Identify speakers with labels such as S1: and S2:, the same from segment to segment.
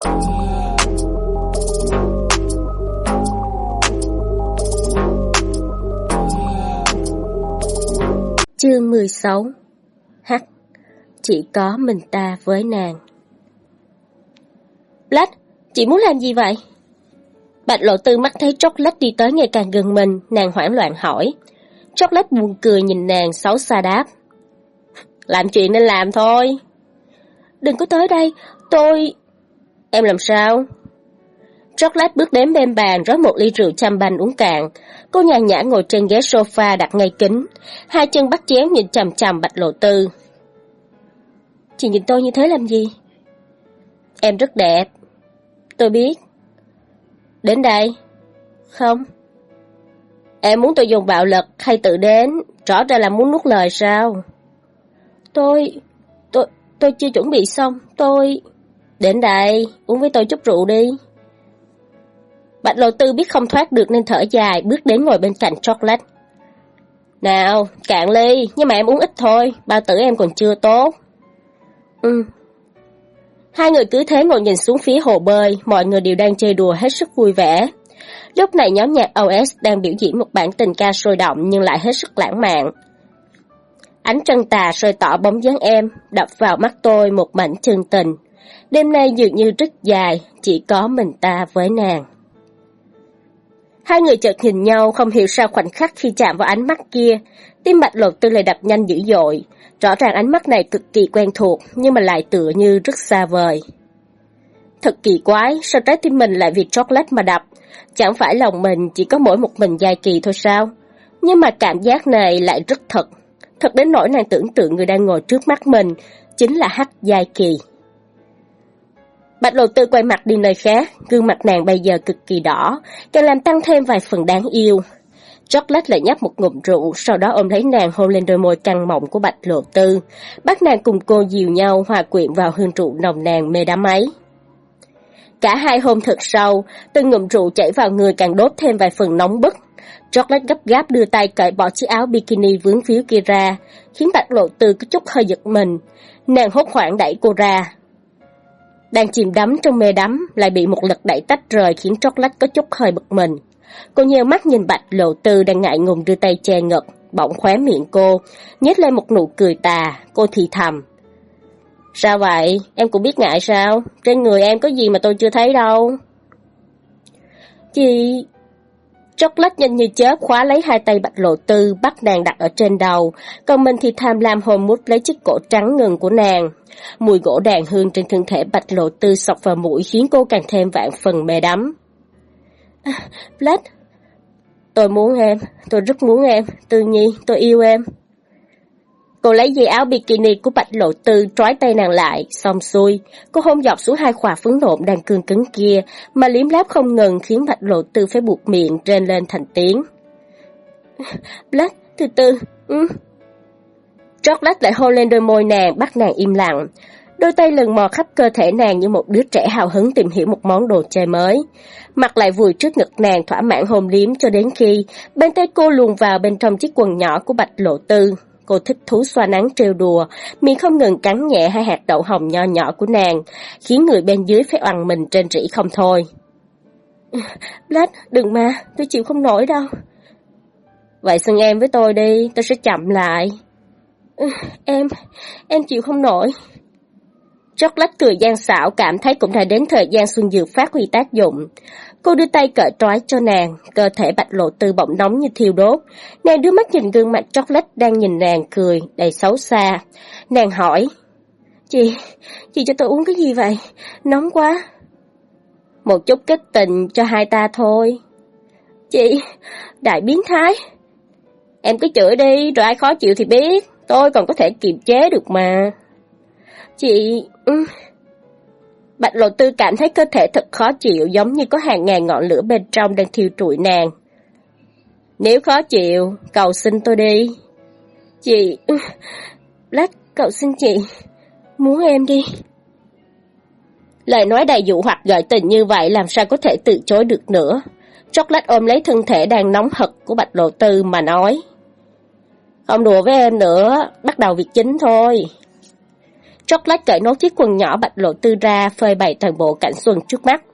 S1: Chương 16 H Chỉ có mình ta với nàng Black, chị muốn làm gì vậy? Bạch lộ tư mắt thấy chocolate đi tới ngày càng gần mình, nàng hoảng loạn hỏi. Chocolate buồn cười nhìn nàng xấu xa đáp. Làm chuyện nên làm thôi. Đừng có tới đây, tôi... Em làm sao? Chocolate bước đến bên bàn rót một ly rượu chăm banh uống cạn. Cô nhàn nhã ngồi trên ghế sofa đặt ngay kính. Hai chân bắt chéo nhìn chằm chằm bạch lộ tư. Chị nhìn tôi như thế làm gì? Em rất đẹp. Tôi biết. Đến đây. Không. Em muốn tôi dùng bạo lực hay tự đến, rõ ra là muốn nuốt lời sao? Tôi... tôi... tôi chưa chuẩn bị xong, tôi... Đến đây, uống với tôi chút rượu đi. Bạch lộ tư biết không thoát được nên thở dài, bước đến ngồi bên cạnh chocolate. Nào, cạn ly, nhưng mà em uống ít thôi, bao tử em còn chưa tốt. Ừ. Hai người cứ thế ngồi nhìn xuống phía hồ bơi, mọi người đều đang chơi đùa hết sức vui vẻ. Lúc này nhóm nhạc OS đang biểu diễn một bản tình ca sôi động nhưng lại hết sức lãng mạn. Ánh trăng tà soi tỏ bóng dáng em, đập vào mắt tôi một mảnh chân tình. Đêm nay dường như rất dài, chỉ có mình ta với nàng. Hai người chợt nhìn nhau không hiểu sao khoảnh khắc khi chạm vào ánh mắt kia, tim mạch lột tư lại đập nhanh dữ dội. Rõ ràng ánh mắt này cực kỳ quen thuộc, nhưng mà lại tựa như rất xa vời. Thật kỳ quái, sao trái tim mình lại vì chocolate mà đập? Chẳng phải lòng mình chỉ có mỗi một mình dài kỳ thôi sao? Nhưng mà cảm giác này lại rất thật. Thật đến nỗi nàng tưởng tượng người đang ngồi trước mắt mình chính là Hắc dài Kỳ. Bạch lộ tư quay mặt đi nơi khác, gương mặt nàng bây giờ cực kỳ đỏ, càng làm tăng thêm vài phần đáng yêu. Chocolate lại nhấp một ngụm rượu, sau đó ôm lấy nàng hôn lên đôi môi căng mọng của bạch lộ tư. Bắt nàng cùng cô dìu nhau hòa quyện vào hương rượu nồng nàn mê đám ấy. Cả hai hôm thật sâu, từng ngụm rượu chảy vào người càng đốt thêm vài phần nóng bức. Chocolate gấp gáp đưa tay cởi bỏ chiếc áo bikini vướng phiếu kia ra, khiến bạch lộ tư có chút hơi giật mình. Nàng hốt hoảng đẩy cô ra, đang chìm đắm trong mê đắm, lại bị một lực đẩy tách rời khiến chocolate có chút hơi bực mình. Cô nheo mắt nhìn bạch lộ tư đang ngại ngùng đưa tay che ngực, bỗng khóe miệng cô, nhếch lên một nụ cười tà, cô thì thầm. Sao vậy? Em cũng biết ngại sao? Trên người em có gì mà tôi chưa thấy đâu. Chị, Chốc lát nhanh như chớp khóa lấy hai tay bạch lộ tư, bắt nàng đặt ở trên đầu, còn mình thì tham lam hồn mút lấy chiếc cổ trắng ngần của nàng. Mùi gỗ đàn hương trên thân thể bạch lộ tư sọc vào mũi khiến cô càng thêm vạn phần mê đắm. À, Black, tôi muốn em, tôi rất muốn em, Tư Nhi, tôi yêu em. Cô lấy dây áo bikini của bạch lộ tư trói tay nàng lại, xong xuôi. Cô hôn dọc xuống hai khỏa phấn nộm đang cương cứng kia, mà liếm láp không ngừng khiến bạch lộ tư phải buộc miệng trên lên thành tiếng. Black, từ từ, ừ. Chocolate lại hôn lên đôi môi nàng, bắt nàng im lặng. Đôi tay lần mò khắp cơ thể nàng như một đứa trẻ hào hứng tìm hiểu một món đồ chơi mới. Mặt lại vùi trước ngực nàng thỏa mãn hôn liếm cho đến khi bên tay cô luồn vào bên trong chiếc quần nhỏ của bạch lộ tư. Cô thích thú xoa nắng trêu đùa, miệng không ngừng cắn nhẹ hai hạt đậu hồng nho nhỏ của nàng, khiến người bên dưới phải oằn mình trên rỉ không thôi. Black, đừng mà, tôi chịu không nổi đâu. Vậy xưng em với tôi đi, tôi sẽ chậm lại. Em, em chịu không nổi. Chocolate cười gian xảo cảm thấy cũng đã đến thời gian xuân dược phát huy tác dụng. Cô đưa tay cởi trói cho nàng, cơ thể bạch lộ tư bỗng nóng như thiêu đốt. Nàng đưa mắt nhìn gương mặt chocolate đang nhìn nàng cười, đầy xấu xa. Nàng hỏi, Chị, chị cho tôi uống cái gì vậy? Nóng quá. Một chút kích tình cho hai ta thôi. Chị, đại biến thái. Em cứ chửi đi, rồi ai khó chịu thì biết. Tôi còn có thể kiềm chế được mà. Chị... Ừ. Bạch lộ tư cảm thấy cơ thể thật khó chịu giống như có hàng ngàn ngọn lửa bên trong đang thiêu trụi nàng. Nếu khó chịu, cầu xin tôi đi. Chị... Black, cậu xin chị. Muốn em đi. Lời nói đầy dụ hoặc gợi tình như vậy làm sao có thể từ chối được nữa. Chocolate ôm lấy thân thể đang nóng hật của Bạch Lộ Tư mà nói. Không đùa với em nữa, bắt đầu việc chính thôi. Chocolate cởi nốt chiếc quần nhỏ bạch lộ tư ra, phơi bày toàn bộ cảnh xuân trước mắt.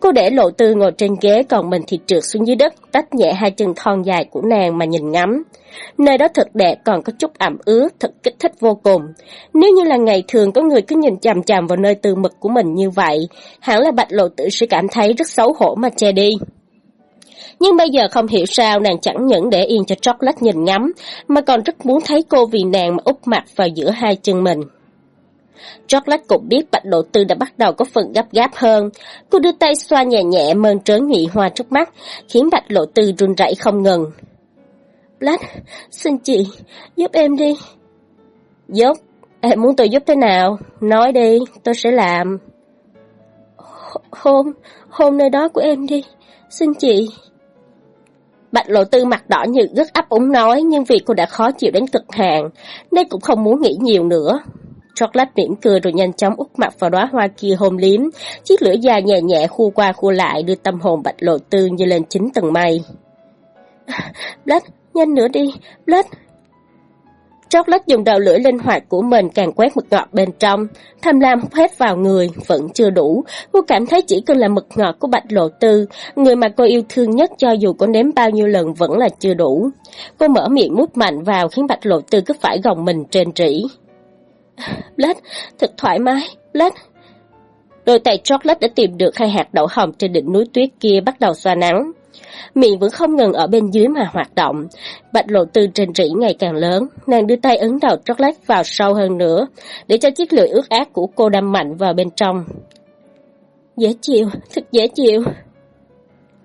S1: Cô để lộ tư ngồi trên ghế còn mình thì trượt xuống dưới đất, tách nhẹ hai chân thon dài của nàng mà nhìn ngắm. Nơi đó thật đẹp còn có chút ẩm ướt, thật kích thích vô cùng. Nếu như là ngày thường có người cứ nhìn chằm chằm vào nơi tư mực của mình như vậy, hẳn là bạch lộ tử sẽ cảm thấy rất xấu hổ mà che đi. Nhưng bây giờ không hiểu sao nàng chẳng những để yên cho chocolate nhìn ngắm, mà còn rất muốn thấy cô vì nàng mà úp mặt vào giữa hai chân mình. Chocolate cũng biết Bạch Lộ Tư đã bắt đầu có phần gấp gáp hơn. Cô đưa tay xoa nhẹ nhẹ mơn trớn nhị hoa trước mắt, khiến Bạch Lộ Tư run rẩy không ngừng. Black, xin chị, giúp em đi. Giúp? Em muốn tôi giúp thế nào? Nói đi, tôi sẽ làm. Hôn, hôn nơi đó của em đi. Xin chị. Bạch lộ tư mặt đỏ như rất ấp úng nói, nhưng vì cô đã khó chịu đến cực hạn, nên cũng không muốn nghĩ nhiều nữa. Chocolate mỉm cười rồi nhanh chóng úp mặt vào đóa hoa kia hôn liếm, chiếc lưỡi dài nhẹ nhẹ khu qua khu lại đưa tâm hồn bạch lộ tư như lên chín tầng mây. Black, nhanh nữa đi, Black. Chocolate dùng đầu lưỡi linh hoạt của mình càng quét mực ngọt bên trong, tham lam hút hết vào người, vẫn chưa đủ. Cô cảm thấy chỉ cần là mực ngọt của Bạch Lộ Tư, người mà cô yêu thương nhất cho dù có nếm bao nhiêu lần vẫn là chưa đủ. Cô mở miệng mút mạnh vào khiến Bạch Lộ Tư cứ phải gồng mình trên trĩ. Black, thật thoải mái, Black. Đôi tay chocolate đã tìm được hai hạt đậu hồng trên đỉnh núi tuyết kia bắt đầu xoa nắng. Miệng vẫn không ngừng ở bên dưới mà hoạt động. Bạch lộ tư trên rỉ ngày càng lớn, nàng đưa tay ấn đầu chocolate vào sâu hơn nữa, để cho chiếc lưỡi ướt át của cô đâm mạnh vào bên trong. Dễ chịu, thật dễ chịu.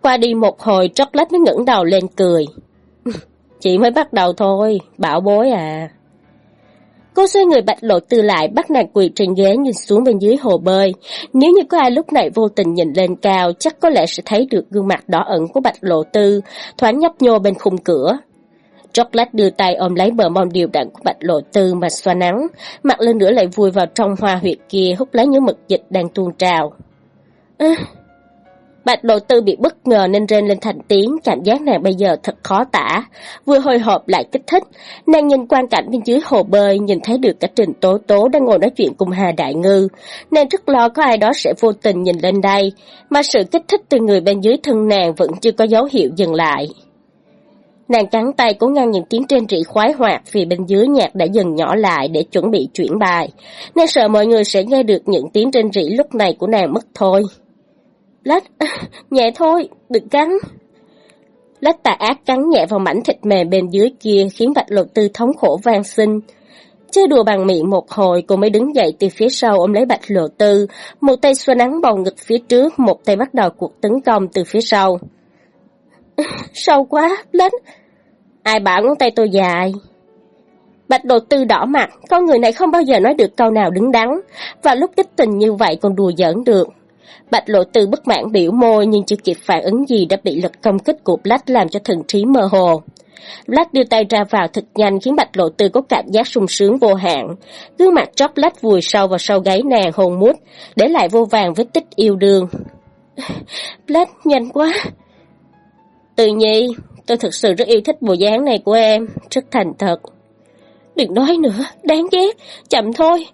S1: Qua đi một hồi, chocolate mới ngẩng đầu lên cười. Chỉ mới bắt đầu thôi, bảo bối à. Cô xoay người bạch lộ tư lại, bắt nàng quỳ trên ghế nhìn xuống bên dưới hồ bơi. Nếu như có ai lúc này vô tình nhìn lên cao, chắc có lẽ sẽ thấy được gương mặt đỏ ẩn của bạch lộ tư, thoáng nhấp nhô bên khung cửa. Chocolate đưa tay ôm lấy bờ mông điều đặn của bạch lộ tư mà xoa nắng, mặt lên nữa lại vùi vào trong hoa huyệt kia hút lấy những mực dịch đang tuôn trào. À, Bạch lộ tư bị bất ngờ nên rên lên thành tiếng, cảm giác nàng bây giờ thật khó tả, vừa hồi hộp lại kích thích. Nàng nhìn quan cảnh bên dưới hồ bơi, nhìn thấy được cả trình tố tố đang ngồi nói chuyện cùng Hà Đại Ngư. Nàng rất lo có ai đó sẽ vô tình nhìn lên đây, mà sự kích thích từ người bên dưới thân nàng vẫn chưa có dấu hiệu dừng lại. Nàng cắn tay cố ngăn những tiếng trên trị khoái hoạt vì bên dưới nhạc đã dần nhỏ lại để chuẩn bị chuyển bài. Nàng sợ mọi người sẽ nghe được những tiếng trên rỉ lúc này của nàng mất thôi. Lách, nhẹ thôi, đừng cắn. Lách tà ác cắn nhẹ vào mảnh thịt mềm bên dưới kia khiến bạch lục tư thống khổ vang sinh. Chơi đùa bằng miệng một hồi, cô mới đứng dậy từ phía sau ôm lấy bạch lộ tư, một tay xoa nắng bầu ngực phía trước, một tay bắt đầu cuộc tấn công từ phía sau. Sâu quá, lách. Ai bảo ngón tay tôi dài? Bạch đồ tư đỏ mặt, con người này không bao giờ nói được câu nào đứng đắn, và lúc kích tình như vậy còn đùa giỡn được. Bạch lộ từ bất mãn biểu môi nhưng chưa kịp phản ứng gì đã bị lực công kích của Black làm cho thần trí mơ hồ. Black đưa tay ra vào thật nhanh khiến bạch lộ tư có cảm giác sung sướng vô hạn. Gương mặt chóp lách vùi sâu vào sau gáy nàng hồn mút, để lại vô vàng vết tích yêu đương. Black nhanh quá. Từ nhi, tôi thực sự rất yêu thích bộ dáng này của em, rất thành thật. Đừng nói nữa, đáng ghét, chậm thôi.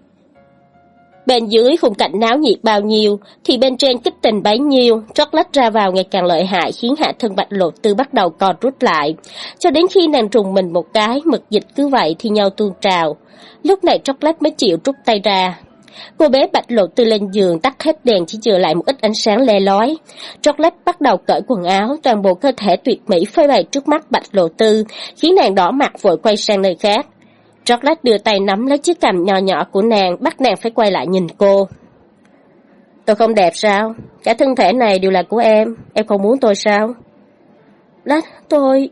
S1: Bên dưới khung cảnh náo nhiệt bao nhiêu, thì bên trên kích tình bấy nhiêu, trót lách ra vào ngày càng lợi hại khiến hạ thân bạch lộ tư bắt đầu còn rút lại. Cho đến khi nàng trùng mình một cái, mực dịch cứ vậy thì nhau tuôn trào. Lúc này trót lách mới chịu rút tay ra. Cô bé bạch lộ tư lên giường tắt hết đèn chỉ chừa lại một ít ánh sáng le lói. Chocolate bắt đầu cởi quần áo, toàn bộ cơ thể tuyệt mỹ phơi bày trước mắt bạch lộ tư, khiến nàng đỏ mặt vội quay sang nơi khác. Chocolate đưa tay nắm lấy chiếc cằm nhỏ nhỏ của nàng, bắt nàng phải quay lại nhìn cô. Tôi không đẹp sao? Cả thân thể này đều là của em, em không muốn tôi sao? Lát, tôi...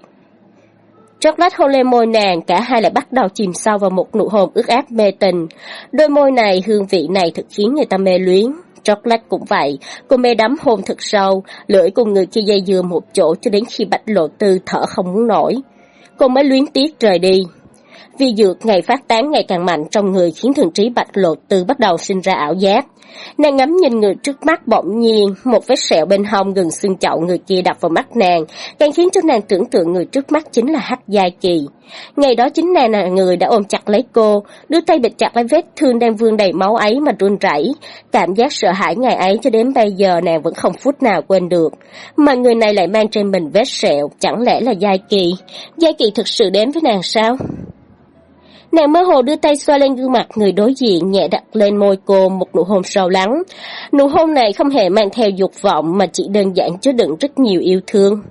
S1: Chocolate hôn lên môi nàng, cả hai lại bắt đầu chìm sâu vào một nụ hôn ướt áp mê tình. Đôi môi này, hương vị này thực khiến người ta mê luyến. Chocolate cũng vậy, cô mê đắm hôn thật sâu, lưỡi cùng người kia dây dưa một chỗ cho đến khi bạch lộ tư thở không muốn nổi. Cô mới luyến tiếc rời đi. Vi dược ngày phát tán ngày càng mạnh trong người khiến thường trí bạch lộ từ bắt đầu sinh ra ảo giác. Nàng ngắm nhìn người trước mắt bỗng nhiên, một vết sẹo bên hông gần xương chậu người kia đập vào mắt nàng, càng khiến cho nàng tưởng tượng người trước mắt chính là Hắc Giai Kỳ. Ngày đó chính nàng là người đã ôm chặt lấy cô, đưa tay bịt chặt lấy vết thương đang vương đầy máu ấy mà run rẩy. Cảm giác sợ hãi ngày ấy cho đến bây giờ nàng vẫn không phút nào quên được. Mà người này lại mang trên mình vết sẹo, chẳng lẽ là Giai Kỳ? Giai Kỳ thực sự đến với nàng sao? Nàng mơ hồ đưa tay xoa lên gương mặt người đối diện nhẹ đặt lên môi cô một nụ hôn sâu lắng. Nụ hôn này không hề mang theo dục vọng mà chỉ đơn giản chứa đựng rất nhiều yêu thương.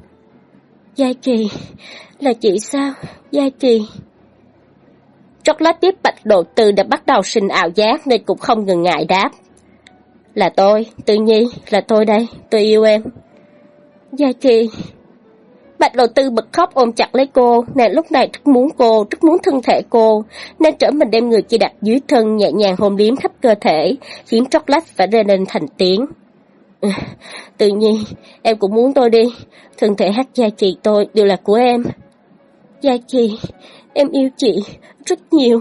S1: Giai Kỳ, là chị sao? Giai Kỳ. Chốc lát tiếp bạch độ từ đã bắt đầu sinh ảo giác nên cũng không ngừng ngại đáp. Là tôi, Tự Nhi, là tôi đây, tôi yêu em. Giai Kỳ, Bạch Lộ Tư bật khóc ôm chặt lấy cô, nàng lúc này rất muốn cô, rất muốn thân thể cô, nên trở mình đem người kia đặt dưới thân nhẹ nhàng hôn liếm khắp cơ thể, khiến chocolate phải rên lên thành tiếng. Ừ, tự nhiên, em cũng muốn tôi đi, thân thể hát gia chị tôi đều là của em. Gia chị, em yêu chị rất nhiều.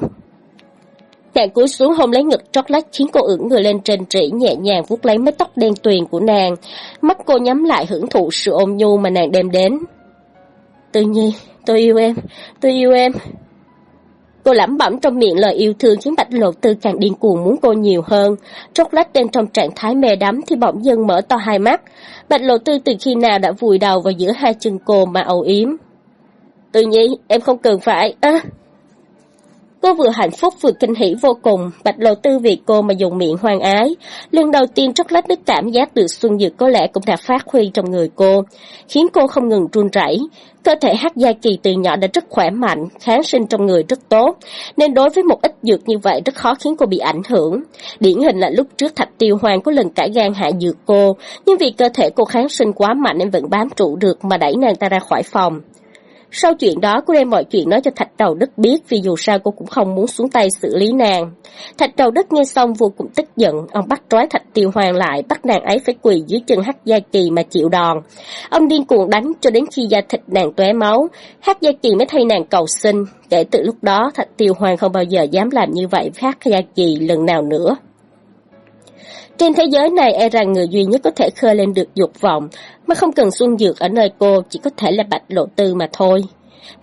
S1: Nàng cúi xuống hôn lấy ngực chocolate khiến cô ưỡn người lên trên trĩ nhẹ nhàng vuốt lấy mái tóc đen tuyền của nàng. Mắt cô nhắm lại hưởng thụ sự ôm nhu mà nàng đem đến. Tự nhi, tôi yêu em, tôi yêu em. Cô lẩm bẩm trong miệng lời yêu thương khiến Bạch Lộ Tư càng điên cuồng muốn cô nhiều hơn. Chốc lát đang trong trạng thái mê đắm thì bỗng dưng mở to hai mắt. Bạch Lộ Tư từ khi nào đã vùi đầu vào giữa hai chân cô mà ầu yếm. Tự nhi, em không cần phải... À. Cô vừa hạnh phúc vừa kinh hỉ vô cùng, Bạch Lộ Tư vì cô mà dùng miệng hoang ái. Lần đầu tiên chốc lát đức cảm giác được Xuân Dược có lẽ cũng đã phát huy trong người cô, khiến cô không ngừng run rẩy. Cơ thể Hắc Gia Kỳ từ nhỏ đã rất khỏe mạnh, kháng sinh trong người rất tốt, nên đối với một ít dược như vậy rất khó khiến cô bị ảnh hưởng. Điển hình là lúc trước Thạch Tiêu Hoàng có lần cải gan hạ dược cô, nhưng vì cơ thể cô kháng sinh quá mạnh nên vẫn bám trụ được mà đẩy nàng ta ra khỏi phòng. Sau chuyện đó, cô đem mọi chuyện nói cho Thạch Đầu Đức biết vì dù sao cô cũng không muốn xuống tay xử lý nàng. Thạch Đầu Đức nghe xong vô cùng tức giận, ông bắt trói Thạch Tiêu Hoàng lại, bắt nàng ấy phải quỳ dưới chân Hắc Gia Kỳ mà chịu đòn. Ông điên cuồng đánh cho đến khi da thịt nàng tóe máu, Hắc Gia Kỳ mới thay nàng cầu xin. Kể từ lúc đó, Thạch Tiêu Hoàng không bao giờ dám làm như vậy với Hắc Gia Kỳ lần nào nữa. Trên thế giới này e rằng người duy nhất có thể khơi lên được dục vọng, mà không cần xuân dược ở nơi cô chỉ có thể là bạch lộ tư mà thôi.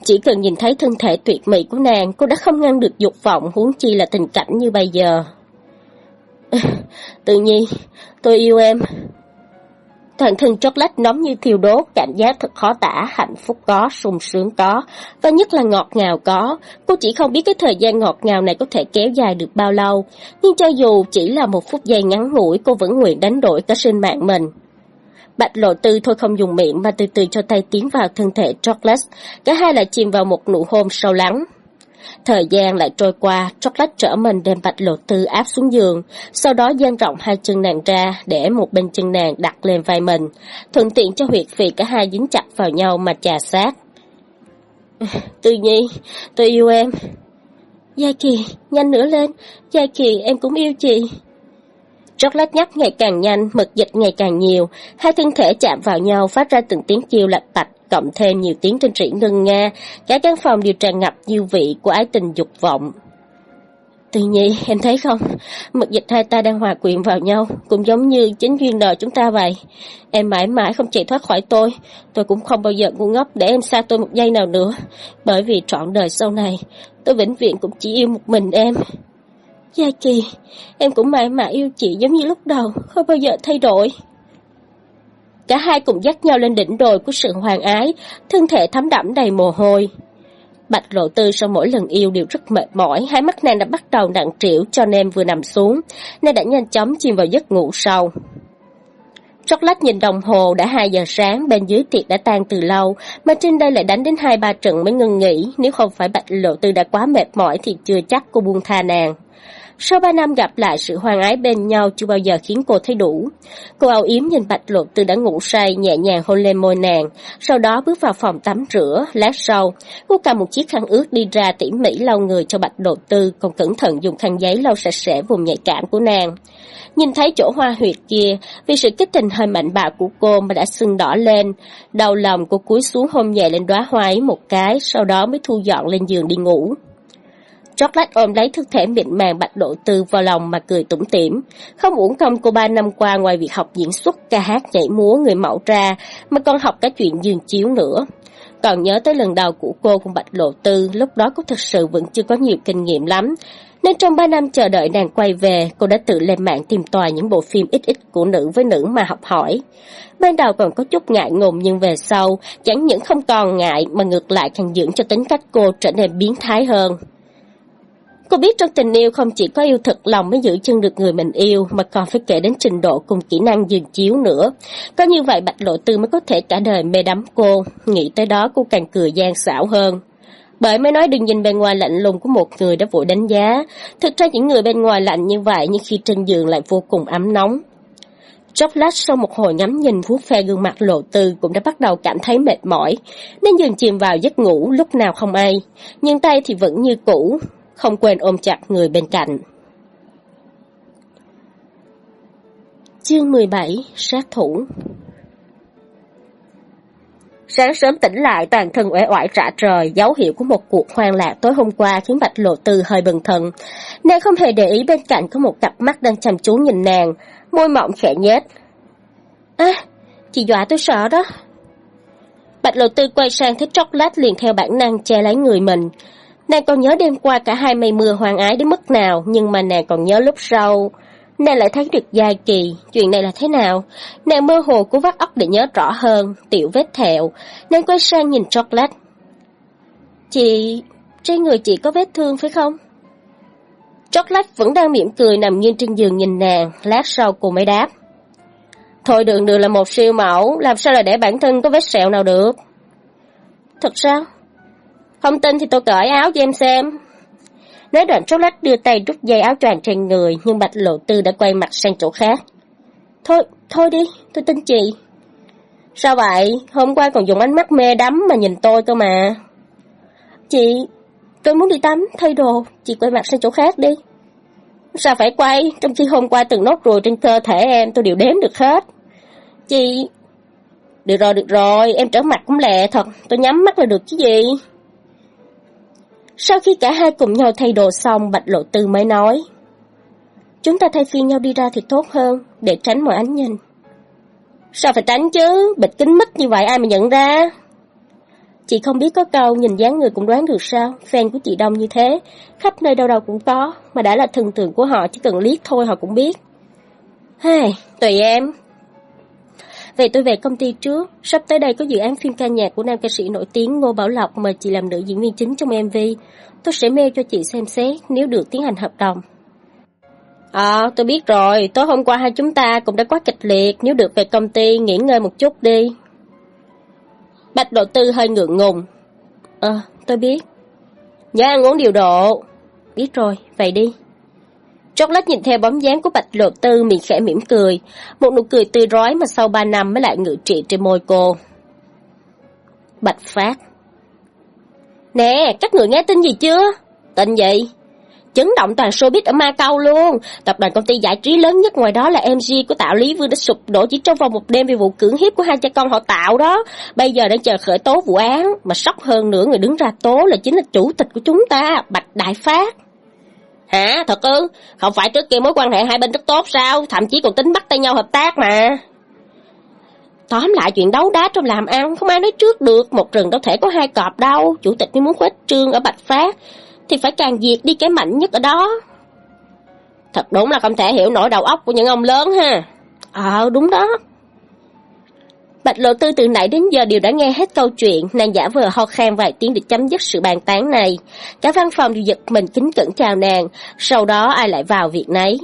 S1: Chỉ cần nhìn thấy thân thể tuyệt mỹ của nàng, cô đã không ngăn được dục vọng huống chi là tình cảnh như bây giờ. Tự nhiên, tôi yêu em. Toàn thân chocolate nóng như thiêu đốt, cảm giác thật khó tả, hạnh phúc có, sung sướng có, và nhất là ngọt ngào có. Cô chỉ không biết cái thời gian ngọt ngào này có thể kéo dài được bao lâu, nhưng cho dù chỉ là một phút giây ngắn ngủi, cô vẫn nguyện đánh đổi cả sinh mạng mình. Bạch lộ tư thôi không dùng miệng mà từ từ cho tay tiến vào thân thể chocolate, cả hai lại chìm vào một nụ hôn sâu lắng. Thời gian lại trôi qua, chocolate trở mình đem bạch lộ tư áp xuống giường, sau đó dang rộng hai chân nàng ra để một bên chân nàng đặt lên vai mình, thuận tiện cho huyệt vị cả hai dính chặt vào nhau mà trà sát. Tư nhi, tôi yêu em. Gia Kỳ, nhanh nữa lên, Gia Kỳ em cũng yêu chị. Chocolate nhấp ngày càng nhanh, mực dịch ngày càng nhiều, hai thân thể chạm vào nhau phát ra từng tiếng kêu lạch tạch, cộng thêm nhiều tiếng trên rỉ ngân nga, cả căn phòng đều tràn ngập dư vị của ái tình dục vọng. Tuy nhiên, em thấy không, mực dịch hai ta đang hòa quyện vào nhau, cũng giống như chính duyên nợ chúng ta vậy. Em mãi mãi không chạy thoát khỏi tôi, tôi cũng không bao giờ ngu ngốc để em xa tôi một giây nào nữa, bởi vì trọn đời sau này, tôi vĩnh viễn cũng chỉ yêu một mình em. Gia Kỳ, em cũng mãi mãi yêu chị giống như lúc đầu, không bao giờ thay đổi. Cả hai cùng dắt nhau lên đỉnh đồi của sự hoàng ái, thân thể thấm đẫm đầy mồ hôi. Bạch lộ tư sau mỗi lần yêu đều rất mệt mỏi, hai mắt nàng đã bắt đầu nặng trĩu cho nên vừa nằm xuống, nên đã nhanh chóng chìm vào giấc ngủ sâu. Chocolate nhìn đồng hồ đã 2 giờ sáng, bên dưới tiệc đã tan từ lâu, mà trên đây lại đánh đến hai ba trận mới ngừng nghỉ, nếu không phải Bạch Lộ Tư đã quá mệt mỏi thì chưa chắc cô buông tha nàng. Sau ba năm gặp lại sự hoang ái bên nhau chưa bao giờ khiến cô thấy đủ. Cô âu yếm nhìn Bạch Luật từ đã ngủ say, nhẹ nhàng hôn lên môi nàng, sau đó bước vào phòng tắm rửa, lát sau, cô cầm một chiếc khăn ướt đi ra tỉ mỉ lau người cho Bạch Lộ Tư, còn cẩn thận dùng khăn giấy lau sạch sẽ vùng nhạy cảm của nàng. Nhìn thấy chỗ hoa huyệt kia, vì sự kích tình hơi mạnh bạo của cô mà đã sưng đỏ lên, đầu lòng cô cúi xuống hôn nhẹ lên đóa hoa ấy một cái, sau đó mới thu dọn lên giường đi ngủ. Chocolate ôm lấy thức thể mịn màng bạch độ tư vào lòng mà cười tủm tỉm. Không uổng công cô ba năm qua ngoài việc học diễn xuất, ca hát, nhảy múa, người mẫu ra, mà còn học cả chuyện giường chiếu nữa. Còn nhớ tới lần đầu của cô cùng Bạch Lộ Tư, lúc đó cô thực sự vẫn chưa có nhiều kinh nghiệm lắm. Nên trong ba năm chờ đợi nàng quay về, cô đã tự lên mạng tìm tòi những bộ phim ít ít của nữ với nữ mà học hỏi. Ban đầu còn có chút ngại ngùng nhưng về sau, chẳng những không còn ngại mà ngược lại càng dưỡng cho tính cách cô trở nên biến thái hơn. Cô biết trong tình yêu không chỉ có yêu thật lòng mới giữ chân được người mình yêu, mà còn phải kể đến trình độ cùng kỹ năng dường chiếu nữa. Có như vậy Bạch Lộ Tư mới có thể cả đời mê đắm cô, nghĩ tới đó cô càng cười gian xảo hơn. Bởi mới nói đừng nhìn bên ngoài lạnh lùng của một người đã vội đánh giá. Thực ra những người bên ngoài lạnh như vậy nhưng khi trên giường lại vô cùng ấm nóng. Chốc lát sau một hồi ngắm nhìn vuốt ve gương mặt lộ tư cũng đã bắt đầu cảm thấy mệt mỏi, nên dần chìm vào giấc ngủ lúc nào không ai. Nhưng tay thì vẫn như cũ, không quên ôm chặt người bên cạnh. Chương 17 Sát thủ Sáng sớm tỉnh lại toàn thân uể oải rã trời, dấu hiệu của một cuộc hoang lạc tối hôm qua khiến Bạch Lộ Tư hơi bừng thần. Nàng không hề để ý bên cạnh có một cặp mắt đang chăm chú nhìn nàng, môi mọng khẽ nhếch. À, chị dọa tôi sợ đó. Bạch Lộ Tư quay sang thấy chốc lát liền theo bản năng che lấy người mình. Nàng còn nhớ đêm qua cả hai mây mưa hoàng ái đến mức nào, nhưng mà nàng còn nhớ lúc sau. Nàng lại thấy được dài kỳ, chuyện này là thế nào? Nàng mơ hồ cố vắt óc để nhớ rõ hơn, tiểu vết thẹo. Nàng quay sang nhìn chocolate. Chị, trên người chị có vết thương phải không? Chocolate vẫn đang mỉm cười nằm nghiêng trên giường nhìn nàng, lát sau cô mới đáp. Thôi đường đường là một siêu mẫu, làm sao là để bản thân có vết sẹo nào được? Thật sao? Không tin thì tôi cởi áo cho em xem. Nói đoạn chốc lách đưa tay rút dây áo choàng trên người, nhưng Bạch Lộ Tư đã quay mặt sang chỗ khác. Thôi, thôi đi, tôi tin chị. Sao vậy? Hôm qua còn dùng ánh mắt mê đắm mà nhìn tôi cơ mà. Chị, tôi muốn đi tắm, thay đồ, chị quay mặt sang chỗ khác đi. Sao phải quay, trong khi hôm qua từng nốt ruồi trên cơ thể em tôi đều đếm được hết. Chị... Được rồi, được rồi, em trở mặt cũng lẹ thật, tôi nhắm mắt là được chứ gì. Sau khi cả hai cùng nhau thay đồ xong, Bạch Lộ Tư mới nói. Chúng ta thay phiên nhau đi ra thì tốt hơn, để tránh mọi ánh nhìn. Sao phải tránh chứ, bịch kính mít như vậy ai mà nhận ra? Chị không biết có câu nhìn dáng người cũng đoán được sao, fan của chị đông như thế, khắp nơi đâu đâu cũng có, mà đã là thần tượng của họ chỉ cần liếc thôi họ cũng biết. Hey, tùy em. Vậy tôi về công ty trước, sắp tới đây có dự án phim ca nhạc của nam ca sĩ nổi tiếng Ngô Bảo Lộc mời chị làm nữ diễn viên chính trong MV. Tôi sẽ mail cho chị xem xét nếu được tiến hành hợp đồng. Ờ, tôi biết rồi, tối hôm qua hai chúng ta cũng đã quá kịch liệt, nếu được về công ty nghỉ ngơi một chút đi. Bạch độ tư hơi ngượng ngùng. Ờ, tôi biết. Nhớ ăn uống điều độ. Biết rồi, vậy đi. Chocolate nhìn theo bóng dáng của Bạch Lộ Tư miệng khẽ mỉm cười, một nụ cười tươi rói mà sau ba năm mới lại ngự trị trên môi cô. Bạch Phát Nè, các người nghe tin gì chưa? Tin gì? Chấn động toàn showbiz ở Ma Cao luôn. Tập đoàn công ty giải trí lớn nhất ngoài đó là MG của Tạo Lý Vương đã sụp đổ chỉ trong vòng một đêm vì vụ cưỡng hiếp của hai cha con họ Tạo đó. Bây giờ đang chờ khởi tố vụ án, mà sốc hơn nữa người đứng ra tố là chính là chủ tịch của chúng ta, Bạch Đại Phát. Hả, thật ư? Không phải trước kia mối quan hệ hai bên rất tốt sao? Thậm chí còn tính bắt tay nhau hợp tác mà. Tóm lại chuyện đấu đá trong làm ăn, không ai nói trước được, một rừng đâu thể có hai cọp đâu. Chủ tịch nếu muốn khuếch trương ở Bạch Phát, thì phải càng diệt đi cái mạnh nhất ở đó. Thật đúng là không thể hiểu nổi đầu óc của những ông lớn ha. Ờ, đúng đó. Bạch Lộ Tư từ nãy đến giờ đều đã nghe hết câu chuyện, nàng giả vờ ho khan vài tiếng để chấm dứt sự bàn tán này. Cả văn phòng đều giật mình kính cẩn chào nàng, sau đó ai lại vào việc nấy.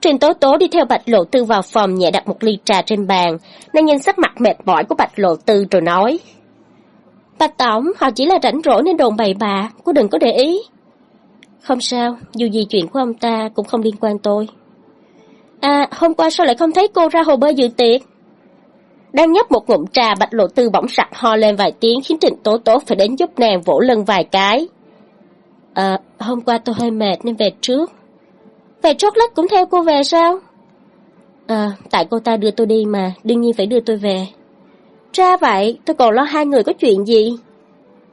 S1: Trình Tố Tố đi theo Bạch Lộ Tư vào phòng nhẹ đặt một ly trà trên bàn, nàng nhìn sắc mặt mệt mỏi của Bạch Lộ Tư rồi nói. Bạch Tổng, họ chỉ là rảnh rỗi nên đồn bày bà, cô đừng có để ý. Không sao, dù gì chuyện của ông ta cũng không liên quan tôi. À, hôm qua sao lại không thấy cô ra hồ bơi dự tiệc? Đang nhấp một ngụm trà bạch lộ tư bỗng sặc ho lên vài tiếng khiến Trịnh Tố Tố phải đến giúp nàng vỗ lưng vài cái. À, hôm qua tôi hơi mệt nên về trước. Về chốt lách cũng theo cô về sao? À, tại cô ta đưa tôi đi mà, đương nhiên phải đưa tôi về. Ra vậy, tôi còn lo hai người có chuyện gì?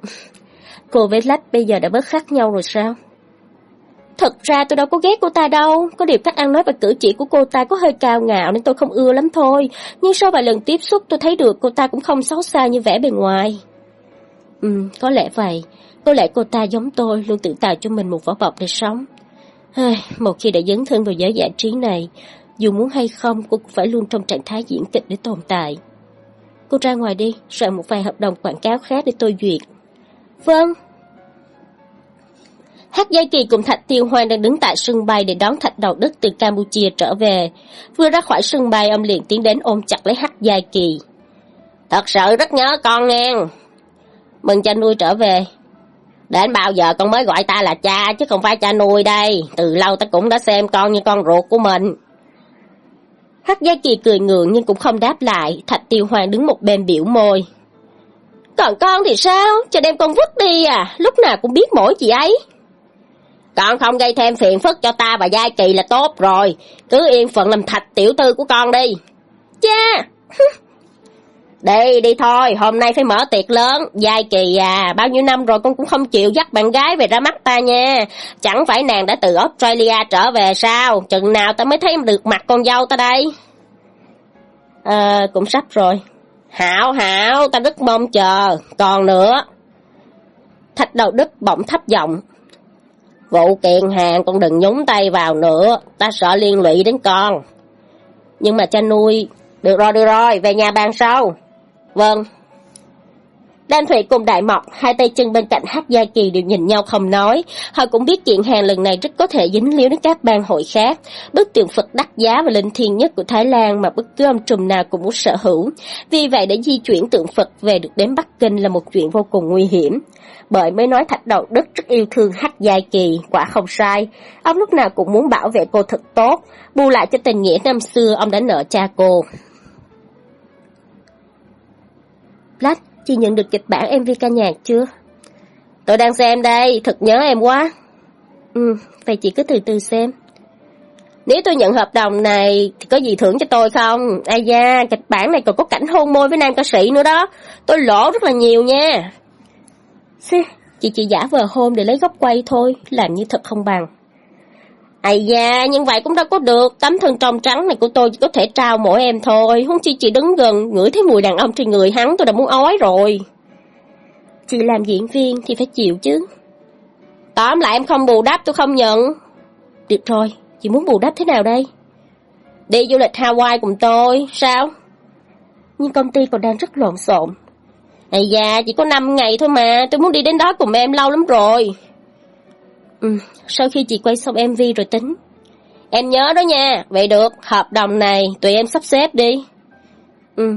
S1: cô với lách bây giờ đã bớt khác nhau rồi sao? Thật ra tôi đâu có ghét cô ta đâu, có điều cách ăn nói và cử chỉ của cô ta có hơi cao ngạo nên tôi không ưa lắm thôi. Nhưng sau vài lần tiếp xúc tôi thấy được cô ta cũng không xấu xa như vẻ bề ngoài. Ừ, có lẽ vậy. Có lẽ cô ta giống tôi, luôn tự tạo cho mình một vỏ bọc để sống. Ai, một khi đã dấn thân vào giới giải trí này, dù muốn hay không, cô cũng phải luôn trong trạng thái diễn kịch để tồn tại. Cô ra ngoài đi, soạn một vài hợp đồng quảng cáo khác để tôi duyệt. Vâng. Hắc Giai Kỳ cùng Thạch Tiêu Hoang đang đứng tại sân bay để đón Thạch Đầu Đức từ Campuchia trở về. Vừa ra khỏi sân bay, ông liền tiến đến ôm chặt lấy Hắc Giai Kỳ. Thật sự rất nhớ con nghe. Mừng cha nuôi trở về. Đến bao giờ con mới gọi ta là cha chứ không phải cha nuôi đây. Từ lâu ta cũng đã xem con như con ruột của mình. Hắc Giai Kỳ cười ngượng nhưng cũng không đáp lại, Thạch Tiêu Hoan đứng một bên biểu môi. Còn con thì sao? Cho đem con vứt đi à, lúc nào cũng biết mỗi chị ấy. Con không gây thêm phiền phức cho ta và Gia Kỳ là tốt rồi, cứ yên phận làm thạch tiểu tư của con đi. Cha! Đi, đi thôi, hôm nay phải mở tiệc lớn. Giai kỳ à, bao nhiêu năm rồi con cũng không chịu dắt bạn gái về ra mắt ta nha. Chẳng phải nàng đã từ Australia trở về sao? Chừng nào ta mới thấy được mặt con dâu ta đây? À, cũng sắp rồi. Hảo, hảo, ta rất mong chờ. Còn nữa. Thạch đầu đức bỗng thấp giọng. Vụ kiện hàng con đừng nhúng tay vào nữa, ta sợ liên lụy đến con. Nhưng mà cha nuôi, được rồi, được rồi, về nhà bàn sau. Vâng. Đan Thụy cùng Đại Mộc, hai tay chân bên cạnh Hát Gia Kỳ đều nhìn nhau không nói. Họ cũng biết kiện hàng lần này rất có thể dính líu đến các bang hội khác. Bức tượng Phật đắt giá và linh thiêng nhất của Thái Lan mà bất cứ ông trùm nào cũng muốn sở hữu. Vì vậy để di chuyển tượng Phật về được đến Bắc Kinh là một chuyện vô cùng nguy hiểm. Bởi mới nói thạch đầu đất rất yêu thương Hát giai Kỳ, quả không sai. Ông lúc nào cũng muốn bảo vệ cô thật tốt, bù lại cho tình nghĩa năm xưa ông đã nợ cha cô. Black, chị nhận được kịch bản MV ca nhạc chưa? Tôi đang xem đây, thật nhớ em quá. Ừ, vậy chị cứ từ từ xem. Nếu tôi nhận hợp đồng này thì có gì thưởng cho tôi không? Ai da, kịch bản này còn có cảnh hôn môi với nam ca sĩ nữa đó. Tôi lỗ rất là nhiều nha. Xê, chị chỉ giả vờ hôn để lấy góc quay thôi, làm như thật không bằng. Ây da, nhưng vậy cũng đâu có được, tấm thân trong trắng này của tôi chỉ có thể trao mỗi em thôi, huống chi chị đứng gần, ngửi thấy mùi đàn ông trên người hắn tôi đã muốn ói rồi. Chị làm diễn viên thì phải chịu chứ. Tóm lại em không bù đắp tôi không nhận. Được rồi, chị muốn bù đắp thế nào đây? Đi du lịch Hawaii cùng tôi, sao? Nhưng công ty còn đang rất lộn xộn. Ây da, chỉ có 5 ngày thôi mà, tôi muốn đi đến đó cùng em lâu lắm rồi. Ừ, sau khi chị quay xong MV rồi tính. Em nhớ đó nha, vậy được, hợp đồng này tụi em sắp xếp đi. Ừ.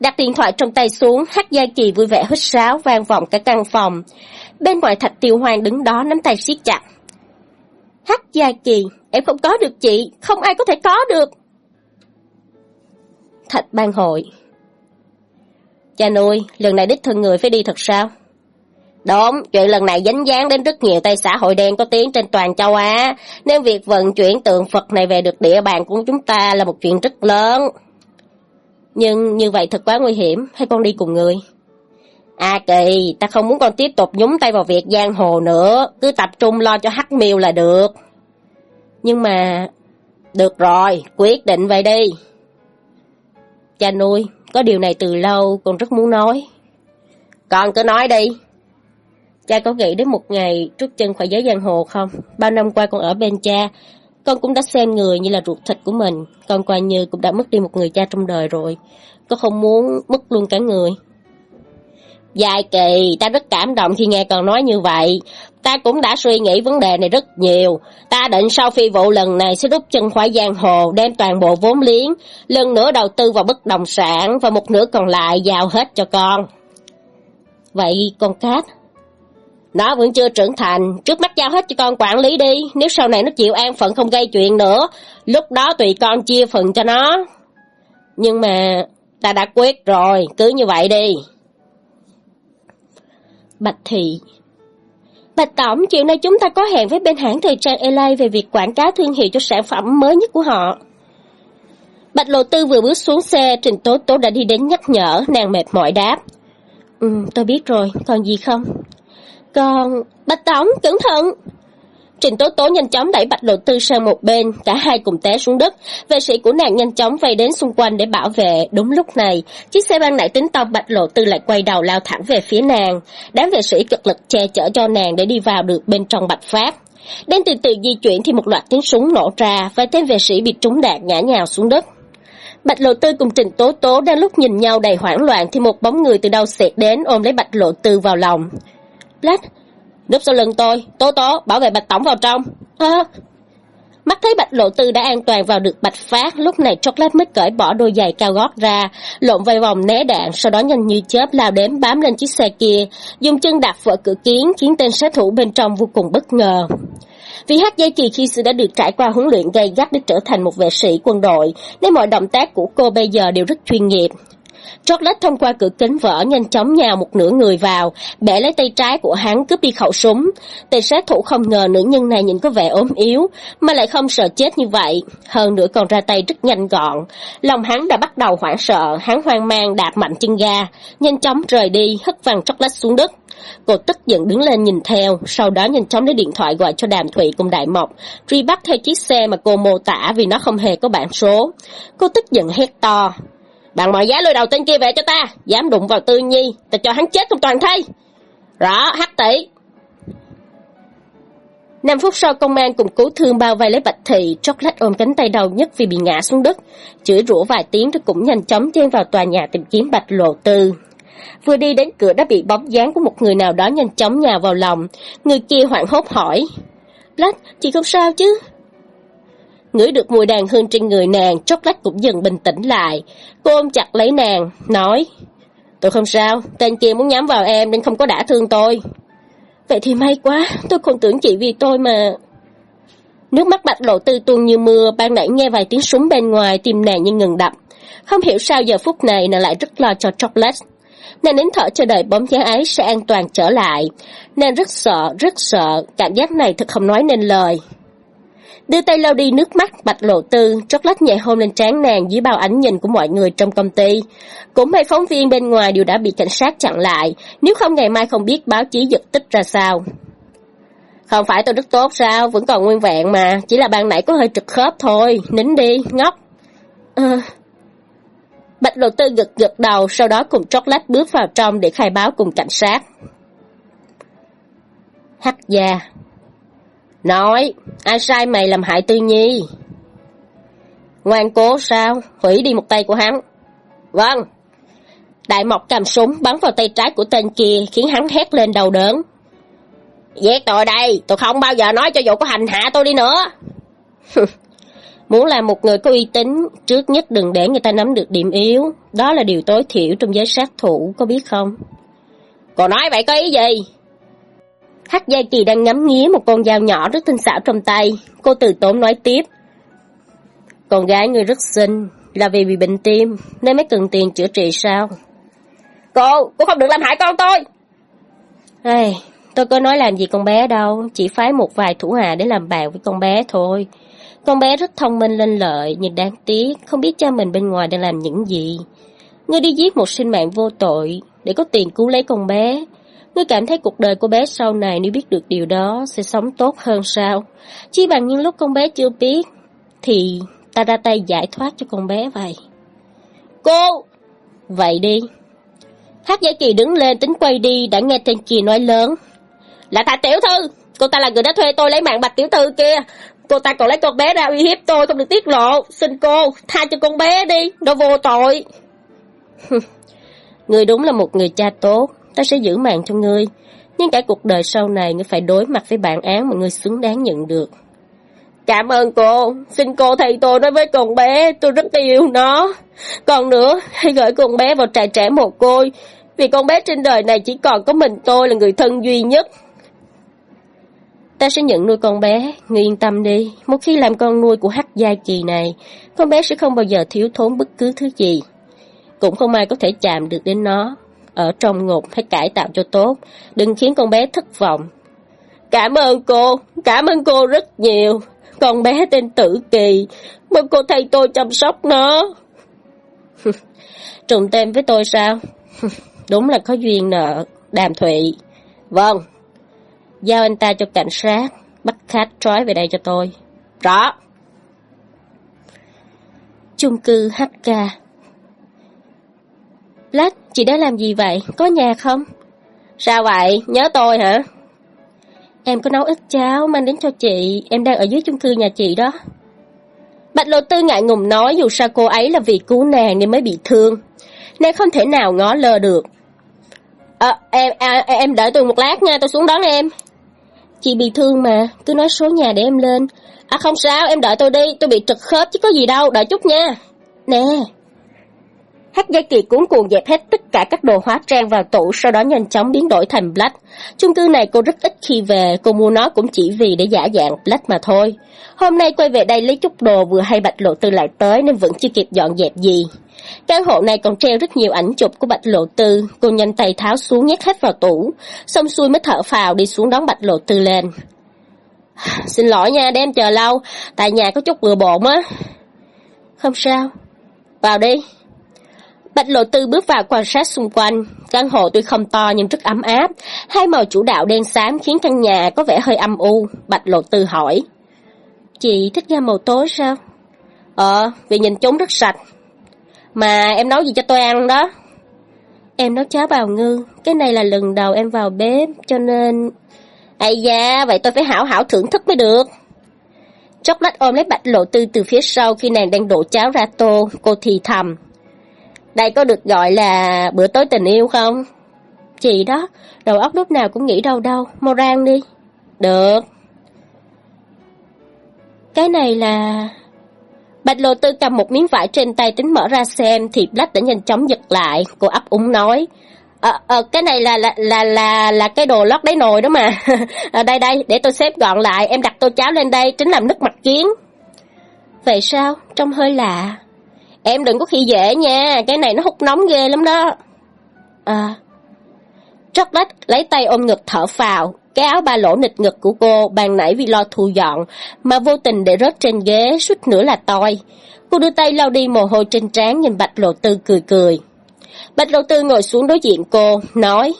S1: Đặt điện thoại trong tay xuống, hát Gia Kỳ vui vẻ hít sáo vang vọng cả căn phòng. Bên ngoài Thạch Tiêu Hoàng đứng đó nắm tay siết chặt. Hát Gia Kỳ, em không có được chị, không ai có thể có được. Thạch ban hội Cha nuôi, lần này đích thân người phải đi thật sao? Đúng, chuyện lần này dính dáng đến rất nhiều tay xã hội đen có tiếng trên toàn châu Á, nên việc vận chuyển tượng Phật này về được địa bàn của chúng ta là một chuyện rất lớn. Nhưng như vậy thật quá nguy hiểm, hay con đi cùng người? À kỳ, ta không muốn con tiếp tục nhúng tay vào việc giang hồ nữa, cứ tập trung lo cho hắc miêu là được. Nhưng mà... Được rồi, quyết định vậy đi. Cha nuôi, có điều này từ lâu, con rất muốn nói. Con cứ nói đi. Cha có nghĩ đến một ngày trút chân khỏi giới giang hồ không? Bao năm qua con ở bên cha, con cũng đã xem người như là ruột thịt của mình. Con coi như cũng đã mất đi một người cha trong đời rồi. Con không muốn mất luôn cả người. Dài kỳ, ta rất cảm động khi nghe con nói như vậy. Ta cũng đã suy nghĩ vấn đề này rất nhiều. Ta định sau phi vụ lần này sẽ rút chân khỏi giang hồ, đem toàn bộ vốn liếng, lần nữa đầu tư vào bất động sản và một nửa còn lại giao hết cho con. Vậy con Cát, nó vẫn chưa trưởng thành, trước mắt giao hết cho con quản lý đi, nếu sau này nó chịu an phận không gây chuyện nữa, lúc đó tùy con chia phần cho nó. Nhưng mà, ta đã quyết rồi, cứ như vậy đi. Bạch Thị Bạch Tổng, chiều nay chúng ta có hẹn với bên hãng thời trang LA về việc quảng cáo thương hiệu cho sản phẩm mới nhất của họ. Bạch Lộ Tư vừa bước xuống xe, Trình Tố Tố đã đi đến nhắc nhở, nàng mệt mỏi đáp. Ừ, tôi biết rồi, còn gì không? Còn, Bạch Tổng, cẩn thận! Trình Tố Tố nhanh chóng đẩy Bạch Lộ Tư sang một bên, cả hai cùng té xuống đất. Vệ sĩ của nàng nhanh chóng vây đến xung quanh để bảo vệ. Đúng lúc này, chiếc xe ban nãy tính tông Bạch Lộ Tư lại quay đầu lao thẳng về phía nàng. Đám vệ sĩ cực lực che chở cho nàng để đi vào được bên trong Bạch Pháp. Đang từ từ di chuyển thì một loạt tiếng súng nổ ra và tên vệ sĩ bị trúng đạn ngã nhào xuống đất. Bạch Lộ Tư cùng Trình Tố Tố đang lúc nhìn nhau đầy hoảng loạn thì một bóng người từ đâu xẹt đến ôm lấy Bạch Lộ Tư vào lòng. Black, núp sau lưng tôi, Tố Tố, bảo vệ Bạch Tổng vào trong. À. Mắt thấy Bạch Lộ Tư đã an toàn vào được Bạch Phát, lúc này Chocolate mới cởi bỏ đôi giày cao gót ra, lộn vây vòng né đạn, sau đó nhanh như chớp lao đến bám lên chiếc xe kia, dùng chân đạp vỡ cửa kiến khiến tên sát thủ bên trong vô cùng bất ngờ. Vì hát dây kỳ khi xưa đã được trải qua huấn luyện gay gắt để trở thành một vệ sĩ quân đội, nên mọi động tác của cô bây giờ đều rất chuyên nghiệp. Chocolate thông qua cửa kính vỡ nhanh chóng nhào một nửa người vào, bẻ lấy tay trái của hắn cướp đi khẩu súng. Tên sát thủ không ngờ nữ nhân này nhìn có vẻ ốm yếu, mà lại không sợ chết như vậy, hơn nữa còn ra tay rất nhanh gọn. Lòng hắn đã bắt đầu hoảng sợ, hắn hoang mang đạp mạnh chân ga, nhanh chóng rời đi, hất văng Chocolate xuống đất. Cô tức giận đứng lên nhìn theo, sau đó nhanh chóng lấy điện thoại gọi cho Đàm Thụy cùng Đại Mộc, truy bắt theo chiếc xe mà cô mô tả vì nó không hề có bản số. Cô tức giận hét to, Bằng mọi giá lôi đầu tên kia về cho ta, dám đụng vào Tư Nhi, ta cho hắn chết không toàn thây. Rõ, hắc tỷ. Năm phút sau công an cùng cứu thương bao vây lấy Bạch Thị, Chocolate ôm cánh tay đầu nhất vì bị ngã xuống đất, chửi rủa vài tiếng rồi cũng nhanh chóng chen vào tòa nhà tìm kiếm Bạch Lộ Tư. Vừa đi đến cửa đã bị bóng dáng của một người nào đó nhanh chóng nhào vào lòng, người kia hoảng hốt hỏi. Lách, chị không sao chứ? Ngửi được mùi đàn hương trên người nàng, chốc lát cũng dần bình tĩnh lại. Cô ôm chặt lấy nàng, nói, Tôi không sao, tên kia muốn nhắm vào em nên không có đả thương tôi. Vậy thì may quá, tôi còn tưởng chị vì tôi mà... Nước mắt bạch lộ tư tuôn như mưa, ban nãy nghe vài tiếng súng bên ngoài, tim nàng như ngừng đập. Không hiểu sao giờ phút này nàng lại rất lo cho chocolate. Nàng nín thở chờ đợi bóng dáng ấy sẽ an toàn trở lại. Nàng rất sợ, rất sợ, cảm giác này thật không nói nên lời đưa tay lau đi nước mắt bạch lộ tư, chót lát nhẹ hôn lên trán nàng dưới bao ánh nhìn của mọi người trong công ty. Cũng mấy phóng viên bên ngoài đều đã bị cảnh sát chặn lại, nếu không ngày mai không biết báo chí giật tích ra sao. Không phải tôi rất tốt sao, vẫn còn nguyên vẹn mà, chỉ là ban nãy có hơi trực khớp thôi, nín đi, ngốc. À... Bạch lộ tư gật gật đầu, sau đó cùng chocolate bước vào trong để khai báo cùng cảnh sát. Hắc gia Nói, ai sai mày làm hại Tư Nhi? Ngoan cố sao? Hủy đi một tay của hắn. Vâng. Đại Mộc cầm súng bắn vào tay trái của tên kia khiến hắn hét lên đầu đớn. giết tôi đây, tôi không bao giờ nói cho dù có hành hạ tôi đi nữa. Muốn làm một người có uy tín, trước nhất đừng để người ta nắm được điểm yếu. Đó là điều tối thiểu trong giới sát thủ, có biết không? Còn nói vậy có ý gì? Hắc Gia Kỳ đang ngắm nghía một con dao nhỏ rất tinh xảo trong tay. Cô từ tốn nói tiếp. Con gái người rất xinh, là vì bị bệnh tim, nên mới cần tiền chữa trị sao? Cô, cô không được làm hại con tôi! Hey, tôi có nói làm gì con bé đâu, chỉ phái một vài thủ hạ để làm bạn với con bé thôi. Con bé rất thông minh lên lợi, nhưng đáng tiếc, không biết cha mình bên ngoài đang làm những gì. Ngươi đi giết một sinh mạng vô tội, để có tiền cứu lấy con bé, Ngươi cảm thấy cuộc đời của bé sau này nếu biết được điều đó sẽ sống tốt hơn sao? Chỉ bằng những lúc con bé chưa biết, thì ta ra tay giải thoát cho con bé vậy. Cô! Vậy đi. Hát giải kỳ đứng lên tính quay đi đã nghe tên kia nói lớn. Là thà tiểu thư! Cô ta là người đã thuê tôi lấy mạng bạch tiểu thư kia. Cô ta còn lấy con bé ra uy hiếp tôi không được tiết lộ. Xin cô, tha cho con bé đi, nó vô tội. người đúng là một người cha tốt ta sẽ giữ mạng cho ngươi. Nhưng cả cuộc đời sau này ngươi phải đối mặt với bản án mà ngươi xứng đáng nhận được. Cảm ơn cô, xin cô thầy tôi nói với con bé, tôi rất yêu nó. Còn nữa, hãy gửi con bé vào trại trẻ mồ côi, vì con bé trên đời này chỉ còn có mình tôi là người thân duy nhất. Ta sẽ nhận nuôi con bé, ngươi yên tâm đi, một khi làm con nuôi của hắc giai kỳ này, con bé sẽ không bao giờ thiếu thốn bất cứ thứ gì. Cũng không ai có thể chạm được đến nó, ở trong ngục phải cải tạo cho tốt, đừng khiến con bé thất vọng. Cảm ơn cô, cảm ơn cô rất nhiều. Con bé tên Tử Kỳ, mời cô thay tôi chăm sóc nó. Trùng tên với tôi sao? Đúng là có duyên nợ, đàm thụy. Vâng, giao anh ta cho cảnh sát, Bắt khách trói về đây cho tôi. Rõ. Chung cư HK Lát chị đã làm gì vậy? Có nhà không? Sao vậy? Nhớ tôi hả? Em có nấu ít cháo mang đến cho chị, em đang ở dưới chung cư nhà chị đó. Bạch Lộ Tư ngại ngùng nói dù sao cô ấy là vì cứu nàng nên mới bị thương. Nàng không thể nào ngó lơ được. À, em, à, em đợi tôi một lát nha, tôi xuống đón em. Chị bị thương mà, cứ nói số nhà để em lên. À không sao, em đợi tôi đi, tôi bị trật khớp chứ có gì đâu, đợi chút nha. Nè. Hắc dây kỳ cuốn cuồng dẹp hết tất cả các đồ hóa trang vào tủ, sau đó nhanh chóng biến đổi thành Black. Chung cư này cô rất ít khi về, cô mua nó cũng chỉ vì để giả dạng Black mà thôi. Hôm nay quay về đây lấy chút đồ vừa hay bạch lộ tư lại tới nên vẫn chưa kịp dọn dẹp gì. Căn hộ này còn treo rất nhiều ảnh chụp của Bạch Lộ Tư, cô nhanh tay tháo xuống nhét hết vào tủ, xong xuôi mới thở phào đi xuống đón Bạch Lộ Tư lên. Xin lỗi nha, đem chờ lâu, tại nhà có chút bừa bộn á. Không sao, vào đi. Bạch Lộ Tư bước vào quan sát xung quanh, căn hộ tuy không to nhưng rất ấm áp, hai màu chủ đạo đen xám khiến căn nhà có vẻ hơi âm u, Bạch Lộ Tư hỏi. Chị thích gam màu tối sao? Ờ, vì nhìn chúng rất sạch. Mà em nấu gì cho tôi ăn đó? Em nấu cháo bào ngư, cái này là lần đầu em vào bếp, cho nên... Ây da, vậy tôi phải hảo hảo thưởng thức mới được. Chốc lát ôm lấy bạch lộ tư từ phía sau khi nàng đang đổ cháo ra tô, cô thì thầm. Đây có được gọi là bữa tối tình yêu không? Chị đó, đầu óc lúc nào cũng nghĩ đâu đâu, mau rang đi. Được. Cái này là... Bạch Lộ Tư cầm một miếng vải trên tay tính mở ra xem thì Black đã nhanh chóng giật lại, cô ấp úng nói. Ờ, à, cái này là là là là là cái đồ lót đáy nồi đó mà. à, đây đây, để tôi xếp gọn lại, em đặt tô cháo lên đây, tính làm nước mặt kiến. Vậy sao? Trông hơi lạ. Em đừng có khi dễ nha, cái này nó hút nóng ghê lắm đó. À. Chocolate lấy tay ôm ngực thở phào, cái áo ba lỗ nịch ngực của cô bàn nãy vì lo thu dọn, mà vô tình để rớt trên ghế, suýt nữa là toi. Cô đưa tay lau đi mồ hôi trên trán nhìn Bạch Lộ Tư cười cười. Bạch Lộ Tư ngồi xuống đối diện cô, nói.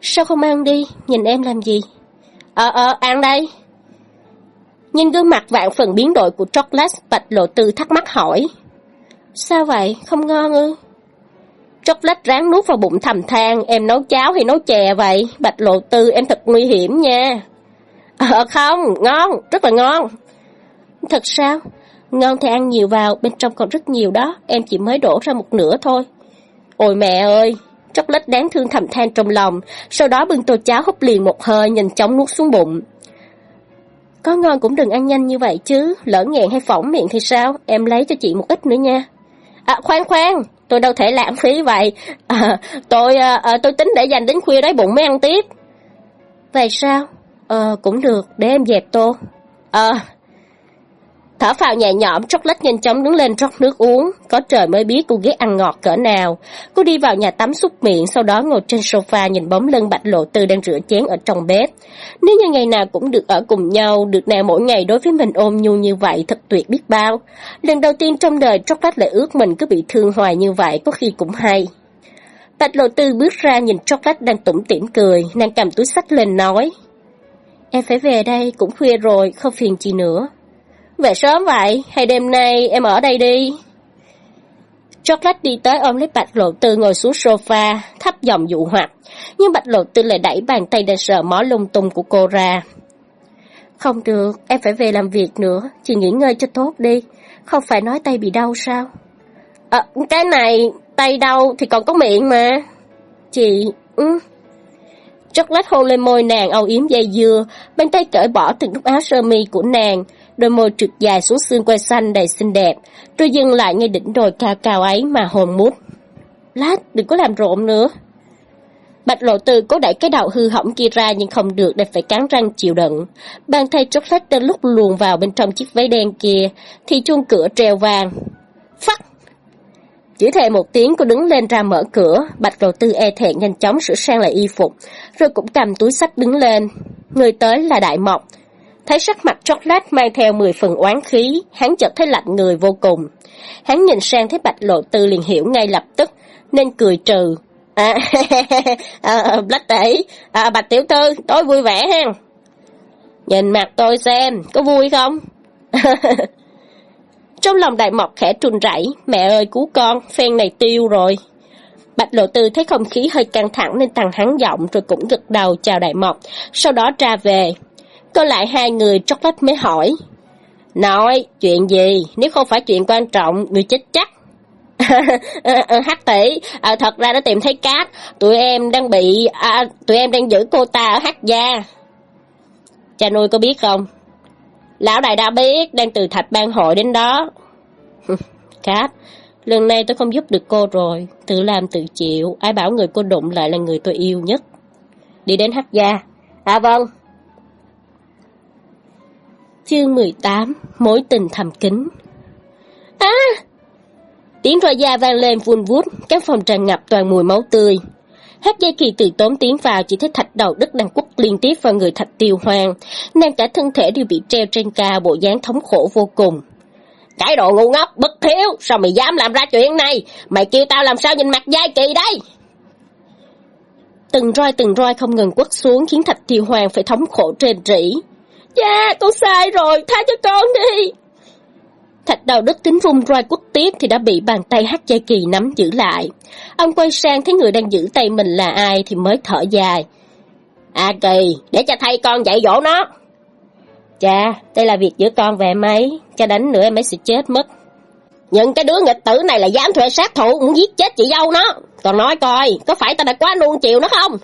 S1: Sao không ăn đi, nhìn em làm gì? Ờ ờ, ăn đây. Nhìn gương mặt vạn phần biến đổi của chocolate, Bạch Lộ Tư thắc mắc hỏi. Sao vậy, không ngon ư? Chốc lách ráng nuốt vào bụng thầm than, em nấu cháo hay nấu chè vậy? Bạch lộ tư em thật nguy hiểm nha. Ờ không, ngon, rất là ngon. Thật sao? Ngon thì ăn nhiều vào, bên trong còn rất nhiều đó, em chỉ mới đổ ra một nửa thôi. Ôi mẹ ơi, Chốc lách đáng thương thầm than trong lòng, sau đó bưng tô cháo húp liền một hơi, nhanh chóng nuốt xuống bụng. Có ngon cũng đừng ăn nhanh như vậy chứ, lỡ nghẹn hay phỏng miệng thì sao, em lấy cho chị một ít nữa nha. À, khoan khoan, tôi đâu thể lãng phí vậy. À, tôi à, à, tôi tính để dành đến khuya đói bụng mới ăn tiếp. Vậy sao? Ờ, cũng được, để em dẹp tô. Ờ, Thở phào nhẹ nhõm, chocolate nhanh chóng đứng lên rót nước uống. Có trời mới biết cô ghét ăn ngọt cỡ nào. Cô đi vào nhà tắm xúc miệng, sau đó ngồi trên sofa nhìn bóng lưng bạch lộ tư đang rửa chén ở trong bếp. Nếu như ngày nào cũng được ở cùng nhau, được nàng mỗi ngày đối với mình ôm nhu như vậy, thật tuyệt biết bao. Lần đầu tiên trong đời chocolate lại ước mình cứ bị thương hoài như vậy, có khi cũng hay. Bạch lộ tư bước ra nhìn chocolate đang tủm tỉm cười, nàng cầm túi sách lên nói. Em phải về đây, cũng khuya rồi, không phiền chị nữa. Về sớm vậy, hay đêm nay em ở đây đi? Chocolate đi tới ôm lấy Bạch Lộ Tư ngồi xuống sofa, thấp giọng dụ hoặc, nhưng Bạch Lộ Tư lại đẩy bàn tay đang sờ mó lung tung của cô ra. Không được, em phải về làm việc nữa, chị nghỉ ngơi cho tốt đi, không phải nói tay bị đau sao? À, cái này, tay đau thì còn có miệng mà. Chị, ừ. Chocolate hôn lên môi nàng âu yếm dây dưa, bên tay cởi bỏ từng nút áo sơ mi của nàng, đôi môi trượt dài xuống xương quai xanh đầy xinh đẹp, rồi dừng lại ngay đỉnh đồi cao cao ấy mà hồn mút. Lát, đừng có làm rộn nữa. Bạch lộ tư cố đẩy cái đầu hư hỏng kia ra nhưng không được để phải cắn răng chịu đựng. Bàn tay chocolate đến lúc luồn vào bên trong chiếc váy đen kia, thì chuông cửa treo vàng. phát. Chỉ thề một tiếng cô đứng lên ra mở cửa, bạch lộ tư e thẹn nhanh chóng sửa sang lại y phục, rồi cũng cầm túi sách đứng lên. Người tới là Đại Mộc, Thấy sắc mặt chocolate mang theo 10 phần oán khí, hắn chợt thấy lạnh người vô cùng. Hắn nhìn sang thấy bạch lộ tư liền hiểu ngay lập tức, nên cười trừ. À, à Black tỷ, à, bạch tiểu thư, tối vui vẻ ha. Nhìn mặt tôi xem, có vui không? Trong lòng đại mộc khẽ trùn rẩy, mẹ ơi cứu con, phen này tiêu rồi. Bạch lộ tư thấy không khí hơi căng thẳng nên tăng hắn giọng rồi cũng gật đầu chào đại mộc, sau đó ra về có lại hai người chốc lát mới hỏi. Nói, chuyện gì, nếu không phải chuyện quan trọng, người chết chắc. hát tỷ, à, thật ra đã tìm thấy cát, tụi em đang bị, à, tụi em đang giữ cô ta ở hát gia. Cha nuôi có biết không? Lão đại đã biết, đang từ thạch ban hội đến đó. cát, lần này tôi không giúp được cô rồi, tự làm tự chịu, ai bảo người cô đụng lại là người tôi yêu nhất. Đi đến hát gia. À vâng. Chương 18 Mối tình thầm kín À! Tiếng roi da vang lên vun vút, các phòng tràn ngập toàn mùi máu tươi. Hát dây kỳ từ tốn tiếng vào chỉ thấy thạch đầu đất đang quất liên tiếp vào người thạch tiêu hoang, nàng cả thân thể đều bị treo trên cao bộ dáng thống khổ vô cùng. Cái đồ ngu ngốc, bất hiếu, sao mày dám làm ra chuyện này? Mày kêu tao làm sao nhìn mặt dai kỳ đây? Từng roi từng roi không ngừng quất xuống khiến thạch tiêu hoàng phải thống khổ trên rỉ. Cha, con sai rồi, tha cho con đi. Thạch đầu đức tính vung roi quất tiếp thì đã bị bàn tay hát dây kỳ nắm giữ lại. Ông quay sang thấy người đang giữ tay mình là ai thì mới thở dài. À kỳ, để cha thầy con dạy dỗ nó. Cha, đây là việc giữa con và em ấy, cha đánh nữa em ấy sẽ chết mất. Nhưng cái đứa nghịch tử này là dám thuê sát thủ muốn giết chết chị dâu nó. Còn nói coi, có phải ta đã quá nuông chiều nó không?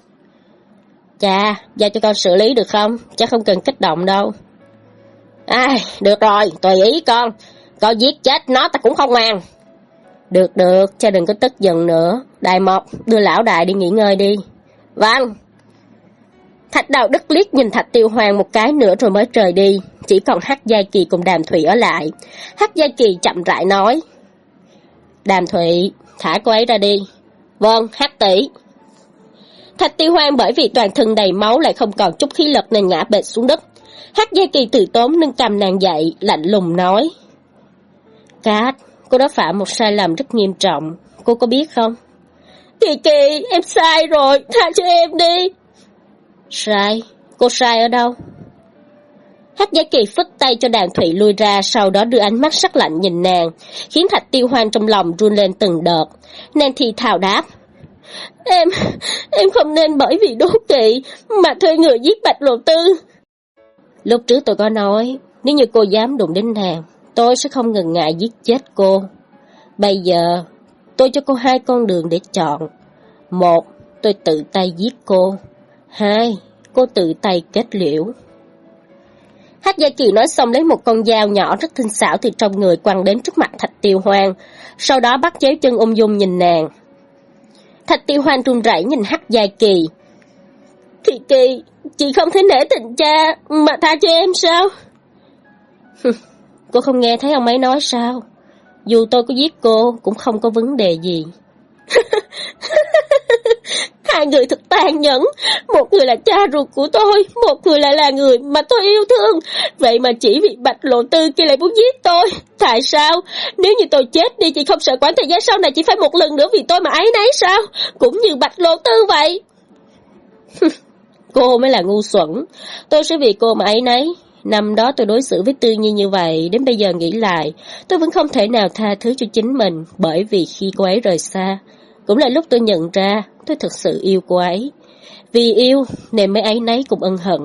S1: Cha, giao cho con xử lý được không? chắc không cần kích động đâu. Ai, được rồi, tùy ý con. con giết chết nó ta cũng không ngoan. Được được, cha đừng có tức giận nữa. Đại Mộc, đưa lão đại đi nghỉ ngơi đi. Vâng. Thạch đầu đức liếc nhìn thạch tiêu hoàng một cái nữa rồi mới rời đi. Chỉ còn hắc giai kỳ cùng đàm thủy ở lại. hắc giai kỳ chậm rãi nói. Đàm thủy, thả cô ấy ra đi. Vâng, hắc tỷ. Thạch tiêu hoang bởi vì toàn thân đầy máu lại không còn chút khí lực nên ngã bệt xuống đất. hắc giai kỳ từ tốn nâng cầm nàng dậy, lạnh lùng nói. Cát, cô đã phạm một sai lầm rất nghiêm trọng, cô có biết không? Kỳ kỳ, em sai rồi, tha cho em đi. Sai? Cô sai ở đâu? Hắc Giá Kỳ phất tay cho đàn thủy lui ra, sau đó đưa ánh mắt sắc lạnh nhìn nàng, khiến thạch tiêu hoang trong lòng run lên từng đợt. Nàng thì thào đáp. Em, em không nên bởi vì đố kỵ mà thuê người giết bạch lộ tư. Lúc trước tôi có nói, nếu như cô dám đụng đến nàng, tôi sẽ không ngần ngại giết chết cô. Bây giờ, tôi cho cô hai con đường để chọn. Một, tôi tự tay giết cô. Hai, cô tự tay kết liễu. Hát Gia Kỳ nói xong lấy một con dao nhỏ rất tinh xảo từ trong người quăng đến trước mặt Thạch Tiêu Hoang, sau đó bắt chéo chân ung dung nhìn nàng. Thạch Tiêu hoan run rẩy nhìn hắc dài Kỳ. Kỳ Kỳ, chị không thể nể tình cha mà tha cho em sao? Cô không nghe thấy ông ấy nói sao? Dù tôi có giết cô cũng không có vấn đề gì. Hai người thật tàn nhẫn, một người là cha ruột của tôi, một người lại là người mà tôi yêu thương. Vậy mà chỉ vì bạch lộ tư kia lại muốn giết tôi. Tại sao? Nếu như tôi chết đi chị không sợ quãng thời gian sau này chỉ phải một lần nữa vì tôi mà ấy nấy sao? Cũng như bạch lộ tư vậy. cô mới là ngu xuẩn. Tôi sẽ vì cô mà ấy nấy. Năm đó tôi đối xử với Tư Nhi như vậy, đến bây giờ nghĩ lại, tôi vẫn không thể nào tha thứ cho chính mình, bởi vì khi cô ấy rời xa, cũng là lúc tôi nhận ra tôi thực sự yêu cô ấy. Vì yêu nên mấy ấy nấy cũng ân hận.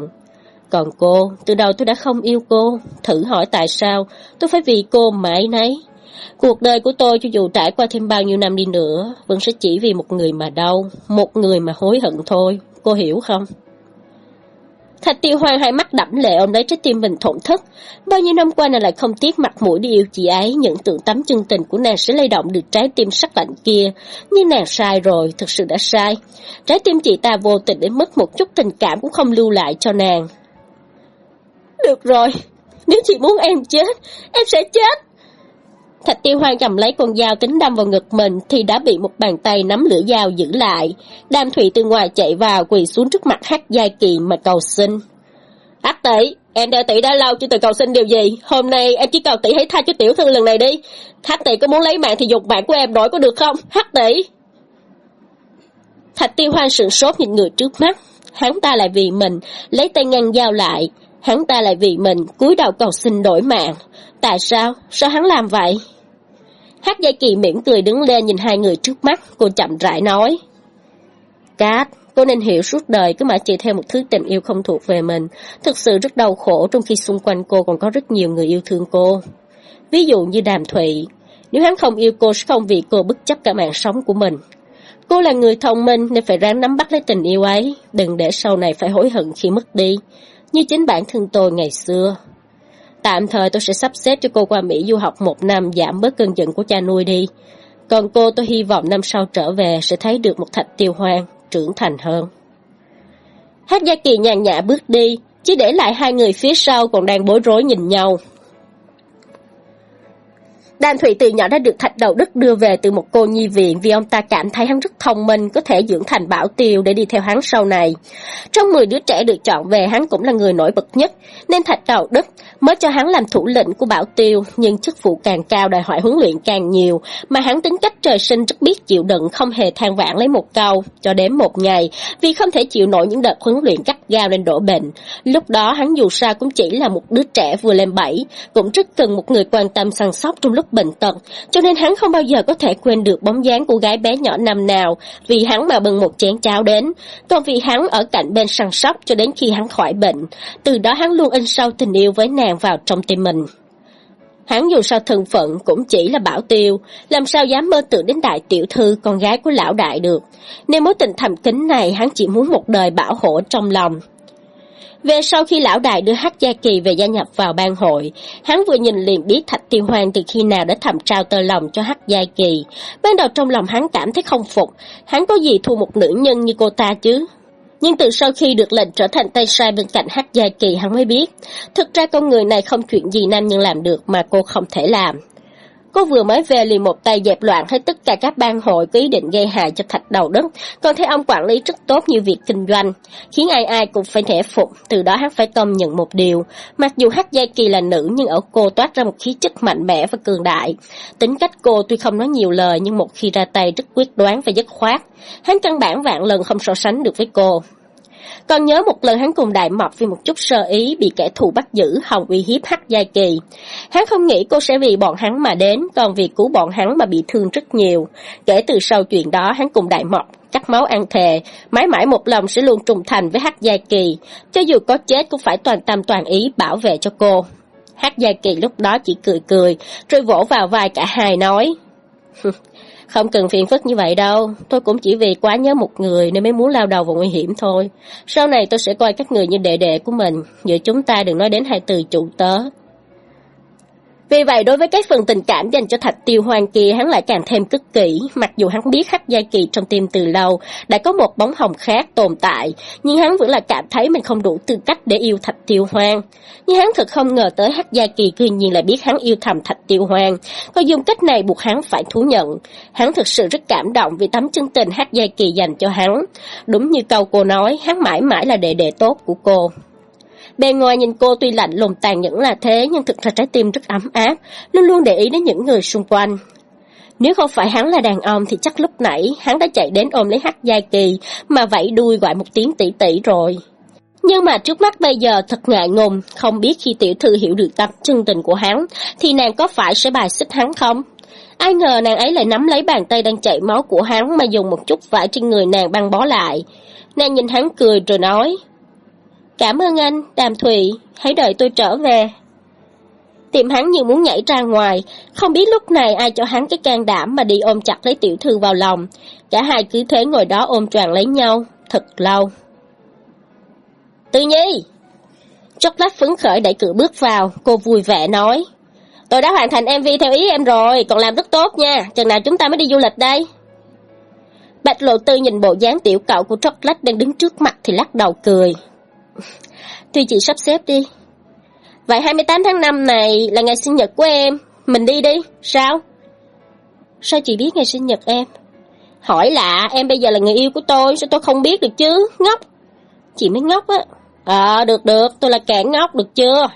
S1: Còn cô, từ đầu tôi đã không yêu cô, thử hỏi tại sao tôi phải vì cô mà ấy nấy. Cuộc đời của tôi cho dù trải qua thêm bao nhiêu năm đi nữa, vẫn sẽ chỉ vì một người mà đau, một người mà hối hận thôi, cô hiểu không? Thạch tiêu hoang hai mắt đẫm lệ ôm lấy trái tim mình thổn thức. Bao nhiêu năm qua nàng lại không tiếc mặt mũi đi yêu chị ấy, những tượng tấm chân tình của nàng sẽ lay động được trái tim sắc lạnh kia. Nhưng nàng sai rồi, thực sự đã sai. Trái tim chị ta vô tình đến mất một chút tình cảm cũng không lưu lại cho nàng. Được rồi, nếu chị muốn em chết, em sẽ chết. Thạch tiêu hoang cầm lấy con dao tính đâm vào ngực mình thì đã bị một bàn tay nắm lửa dao giữ lại. Đam Thủy từ ngoài chạy vào quỳ xuống trước mặt hát giai kỳ mà cầu xin. Ác tỷ, em đợi tỷ đã lâu chưa từng cầu xin điều gì. Hôm nay em chỉ cầu tỷ hãy tha cho tiểu thư lần này đi. Hắc tỷ có muốn lấy mạng thì dục mạng của em đổi có được không? Hắc tỷ. Thạch tiêu hoang sửng sốt nhìn người trước mắt. Hắn ta lại vì mình, lấy tay ngăn dao lại. Hắn ta lại vì mình cúi đầu cầu xin đổi mạng. Tại sao? Sao hắn làm vậy? Hát dây Kỳ mỉm cười đứng lên nhìn hai người trước mắt, cô chậm rãi nói. Cát, cô nên hiểu suốt đời cứ mãi chạy theo một thứ tình yêu không thuộc về mình. Thực sự rất đau khổ trong khi xung quanh cô còn có rất nhiều người yêu thương cô. Ví dụ như Đàm Thụy, nếu hắn không yêu cô sẽ không vì cô bất chấp cả mạng sống của mình. Cô là người thông minh nên phải ráng nắm bắt lấy tình yêu ấy, đừng để sau này phải hối hận khi mất đi, như chính bản thân tôi ngày xưa. Tạm thời tôi sẽ sắp xếp cho cô qua Mỹ du học một năm giảm bớt cơn giận của cha nuôi đi. Còn cô tôi hy vọng năm sau trở về sẽ thấy được một thạch tiêu hoang, trưởng thành hơn. Hát Gia Kỳ nhàn nhã bước đi, chỉ để lại hai người phía sau còn đang bối rối nhìn nhau. Đan Thụy từ nhỏ đã được Thạch Đầu Đức đưa về từ một cô nhi viện vì ông ta cảm thấy hắn rất thông minh, có thể dưỡng thành bảo tiêu để đi theo hắn sau này. Trong 10 đứa trẻ được chọn về hắn cũng là người nổi bật nhất, nên Thạch Đầu Đức mới cho hắn làm thủ lĩnh của bảo tiêu, nhưng chức vụ càng cao đòi hỏi huấn luyện càng nhiều, mà hắn tính cách trời sinh rất biết chịu đựng, không hề than vãn lấy một câu, cho đến một ngày, vì không thể chịu nổi những đợt huấn luyện cắt gao nên đổ bệnh. Lúc đó hắn dù sao cũng chỉ là một đứa trẻ vừa lên bảy, cũng rất cần một người quan tâm săn sóc trong lúc bệnh tật, cho nên hắn không bao giờ có thể quên được bóng dáng của gái bé nhỏ năm nào, vì hắn mà bưng một chén cháo đến, còn vì hắn ở cạnh bên săn sóc cho đến khi hắn khỏi bệnh. Từ đó hắn luôn in sâu tình yêu với nàng vào trong tim mình. Hắn dù sao thân phận cũng chỉ là bảo tiêu, làm sao dám mơ tưởng đến đại tiểu thư con gái của lão đại được. Nên mối tình thầm kín này hắn chỉ muốn một đời bảo hộ trong lòng. Về sau khi lão đại đưa Hắc Gia Kỳ về gia nhập vào ban hội, hắn vừa nhìn liền biết Thạch Tiêu Hoang từ khi nào đã thầm trao tơ lòng cho Hắc Gia Kỳ. Ban đầu trong lòng hắn cảm thấy không phục, hắn có gì thua một nữ nhân như cô ta chứ? Nhưng từ sau khi được lệnh trở thành tay sai bên cạnh Hắc Gia Kỳ hắn mới biết, thực ra con người này không chuyện gì nam nhân làm được mà cô không thể làm. Cô vừa mới về liền một tay dẹp loạn hết tất cả các ban hội có ý định gây hại cho thạch đầu đất, còn thấy ông quản lý rất tốt như việc kinh doanh, khiến ai ai cũng phải thể phục, từ đó hắn phải công nhận một điều, mặc dù hát giai kỳ là nữ nhưng ở cô toát ra một khí chất mạnh mẽ và cường đại. Tính cách cô tuy không nói nhiều lời nhưng một khi ra tay rất quyết đoán và dứt khoát, hắn căn bản vạn lần không so sánh được với cô. Còn nhớ một lần hắn cùng Đại Mộc vì một chút sơ ý bị kẻ thù bắt giữ hòng uy hiếp Hắc Giai Kỳ. Hắn không nghĩ cô sẽ vì bọn hắn mà đến, còn vì cứu bọn hắn mà bị thương rất nhiều. Kể từ sau chuyện đó hắn cùng Đại Mộc cắt máu ăn thề, mãi mãi một lòng sẽ luôn trung thành với Hắc Giai Kỳ, cho dù có chết cũng phải toàn tâm toàn ý bảo vệ cho cô. Hắc Giai Kỳ lúc đó chỉ cười cười, rồi vỗ vào vai cả hai nói. Không cần phiền phức như vậy đâu, tôi cũng chỉ vì quá nhớ một người nên mới muốn lao đầu vào nguy hiểm thôi. Sau này tôi sẽ coi các người như đệ đệ của mình, giữa chúng ta đừng nói đến hai từ chủ tớ. Vì vậy đối với cái phần tình cảm dành cho thạch tiêu hoang kia hắn lại càng thêm cất kỹ, mặc dù hắn biết hắc giai kỳ trong tim từ lâu, đã có một bóng hồng khác tồn tại, nhưng hắn vẫn là cảm thấy mình không đủ tư cách để yêu thạch tiêu hoang. Nhưng hắn thật không ngờ tới hắc giai kỳ cư nhiên lại biết hắn yêu thầm thạch tiêu hoang, có dùng cách này buộc hắn phải thú nhận. Hắn thực sự rất cảm động vì tấm chân tình hắc giai kỳ dành cho hắn. Đúng như câu cô nói, hắn mãi mãi là đệ đệ tốt của cô. Bề ngoài nhìn cô tuy lạnh lùng tàn nhẫn là thế nhưng thực ra trái tim rất ấm áp, luôn luôn để ý đến những người xung quanh. Nếu không phải hắn là đàn ông thì chắc lúc nãy hắn đã chạy đến ôm lấy hắc giai kỳ mà vẫy đuôi gọi một tiếng tỷ tỷ rồi. Nhưng mà trước mắt bây giờ thật ngại ngùng, không biết khi tiểu thư hiểu được tâm chân tình của hắn, thì nàng có phải sẽ bài xích hắn không? Ai ngờ nàng ấy lại nắm lấy bàn tay đang chảy máu của hắn mà dùng một chút vải trên người nàng băng bó lại. Nàng nhìn hắn cười rồi nói, Cảm ơn anh, Đàm Thụy, hãy đợi tôi trở về. Tìm hắn như muốn nhảy ra ngoài, không biết lúc này ai cho hắn cái can đảm mà đi ôm chặt lấy tiểu thư vào lòng. Cả hai cứ thế ngồi đó ôm choàng lấy nhau, thật lâu. Tư Nhi! Chốc lát phấn khởi đẩy cửa bước vào, cô vui vẻ nói. Tôi đã hoàn thành MV theo ý em rồi, còn làm rất tốt nha, chừng nào chúng ta mới đi du lịch đây? Bạch lộ tư nhìn bộ dáng tiểu cậu của Chocolate đang đứng trước mặt thì lắc đầu cười. Tuy chị sắp xếp đi. Vậy 28 tháng 5 này là ngày sinh nhật của em. Mình đi đi, sao? Sao chị biết ngày sinh nhật em? Hỏi lạ, em bây giờ là người yêu của tôi, sao tôi không biết được chứ? Ngốc. Chị mới ngốc á. Ờ, được được, tôi là kẻ ngốc, được chưa?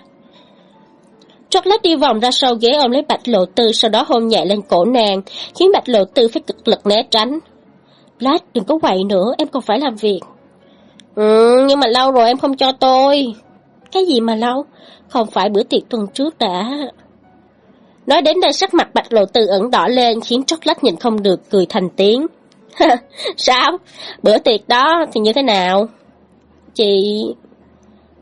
S1: Chocolate đi vòng ra sau ghế ôm lấy Bạch Lộ Tư, sau đó hôn nhẹ lên cổ nàng, khiến Bạch Lộ Tư phải cực lực né tránh. Black, đừng có quậy nữa, em còn phải làm việc. Ừ, nhưng mà lâu rồi em không cho tôi. Cái gì mà lâu? Không phải bữa tiệc tuần trước đã... Nói đến đây sắc mặt bạch lộ từ ẩn đỏ lên khiến chốc lách nhìn không được cười thành tiếng. Sao? Bữa tiệc đó thì như thế nào? Chị...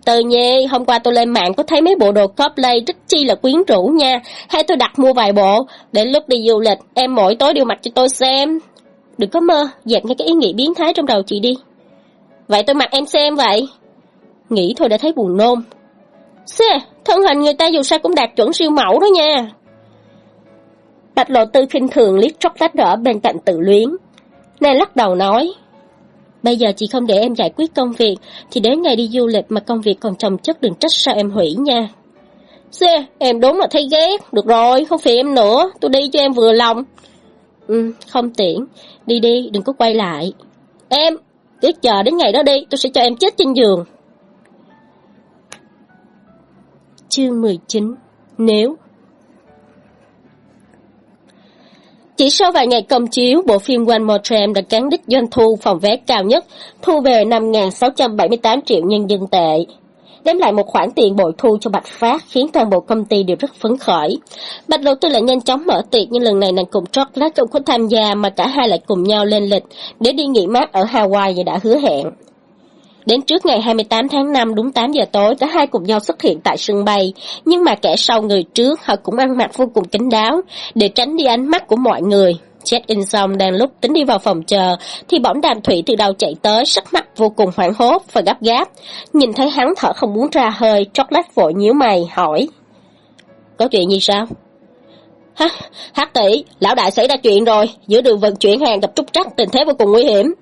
S1: Từ nhi, hôm qua tôi lên mạng có thấy mấy bộ đồ cosplay rất chi là quyến rũ nha. Hay tôi đặt mua vài bộ, để lúc đi du lịch, em mỗi tối đều mặc cho tôi xem. Đừng có mơ, dẹp ngay cái ý nghĩ biến thái trong đầu chị đi. Vậy tôi mặc em xem vậy. Nghĩ thôi đã thấy buồn nôn. Xê, thân hình người ta dù sao cũng đạt chuẩn siêu mẫu đó nha. Bạch lộ tư khinh thường liếc chốc lách đỏ bên cạnh tự luyến. Nàng lắc đầu nói, Bây giờ chị không để em giải quyết công việc, thì đến ngày đi du lịch mà công việc còn chồng chất đừng trách sao em hủy nha. Xê, em đúng là thấy ghét. Được rồi, không phiền em nữa, tôi đi cho em vừa lòng. Ừ, không tiện. Đi đi, đừng có quay lại. Em, cứ chờ đến ngày đó đi, tôi sẽ cho em chết trên giường. Chương 19 Nếu Chỉ sau vài ngày công chiếu, bộ phim One More Time đã cán đích doanh thu phòng vé cao nhất, thu về 5.678 triệu nhân dân tệ. Đem lại một khoản tiền bội thu cho Bạch Phát khiến toàn bộ công ty đều rất phấn khởi. Bạch đầu tư lại nhanh chóng mở tiệc nhưng lần này nàng cùng Chocolate không có tham gia mà cả hai lại cùng nhau lên lịch để đi nghỉ mát ở Hawaii như đã hứa hẹn. Đến trước ngày 28 tháng 5 đúng 8 giờ tối, cả hai cùng nhau xuất hiện tại sân bay, nhưng mà kẻ sau người trước họ cũng ăn mặc vô cùng kín đáo, để tránh đi ánh mắt của mọi người. Check-in xong đang lúc tính đi vào phòng chờ, thì bỗng đàm thủy từ đầu chạy tới, sắc mặt vô cùng hoảng hốt và gấp gáp. Nhìn thấy hắn thở không muốn ra hơi, chocolate vội nhíu mày, hỏi. Có chuyện gì sao? Hả? Hát tỷ, lão đại xảy ra chuyện rồi, giữa đường vận chuyển hàng gặp trúc trắc, tình thế vô cùng nguy hiểm.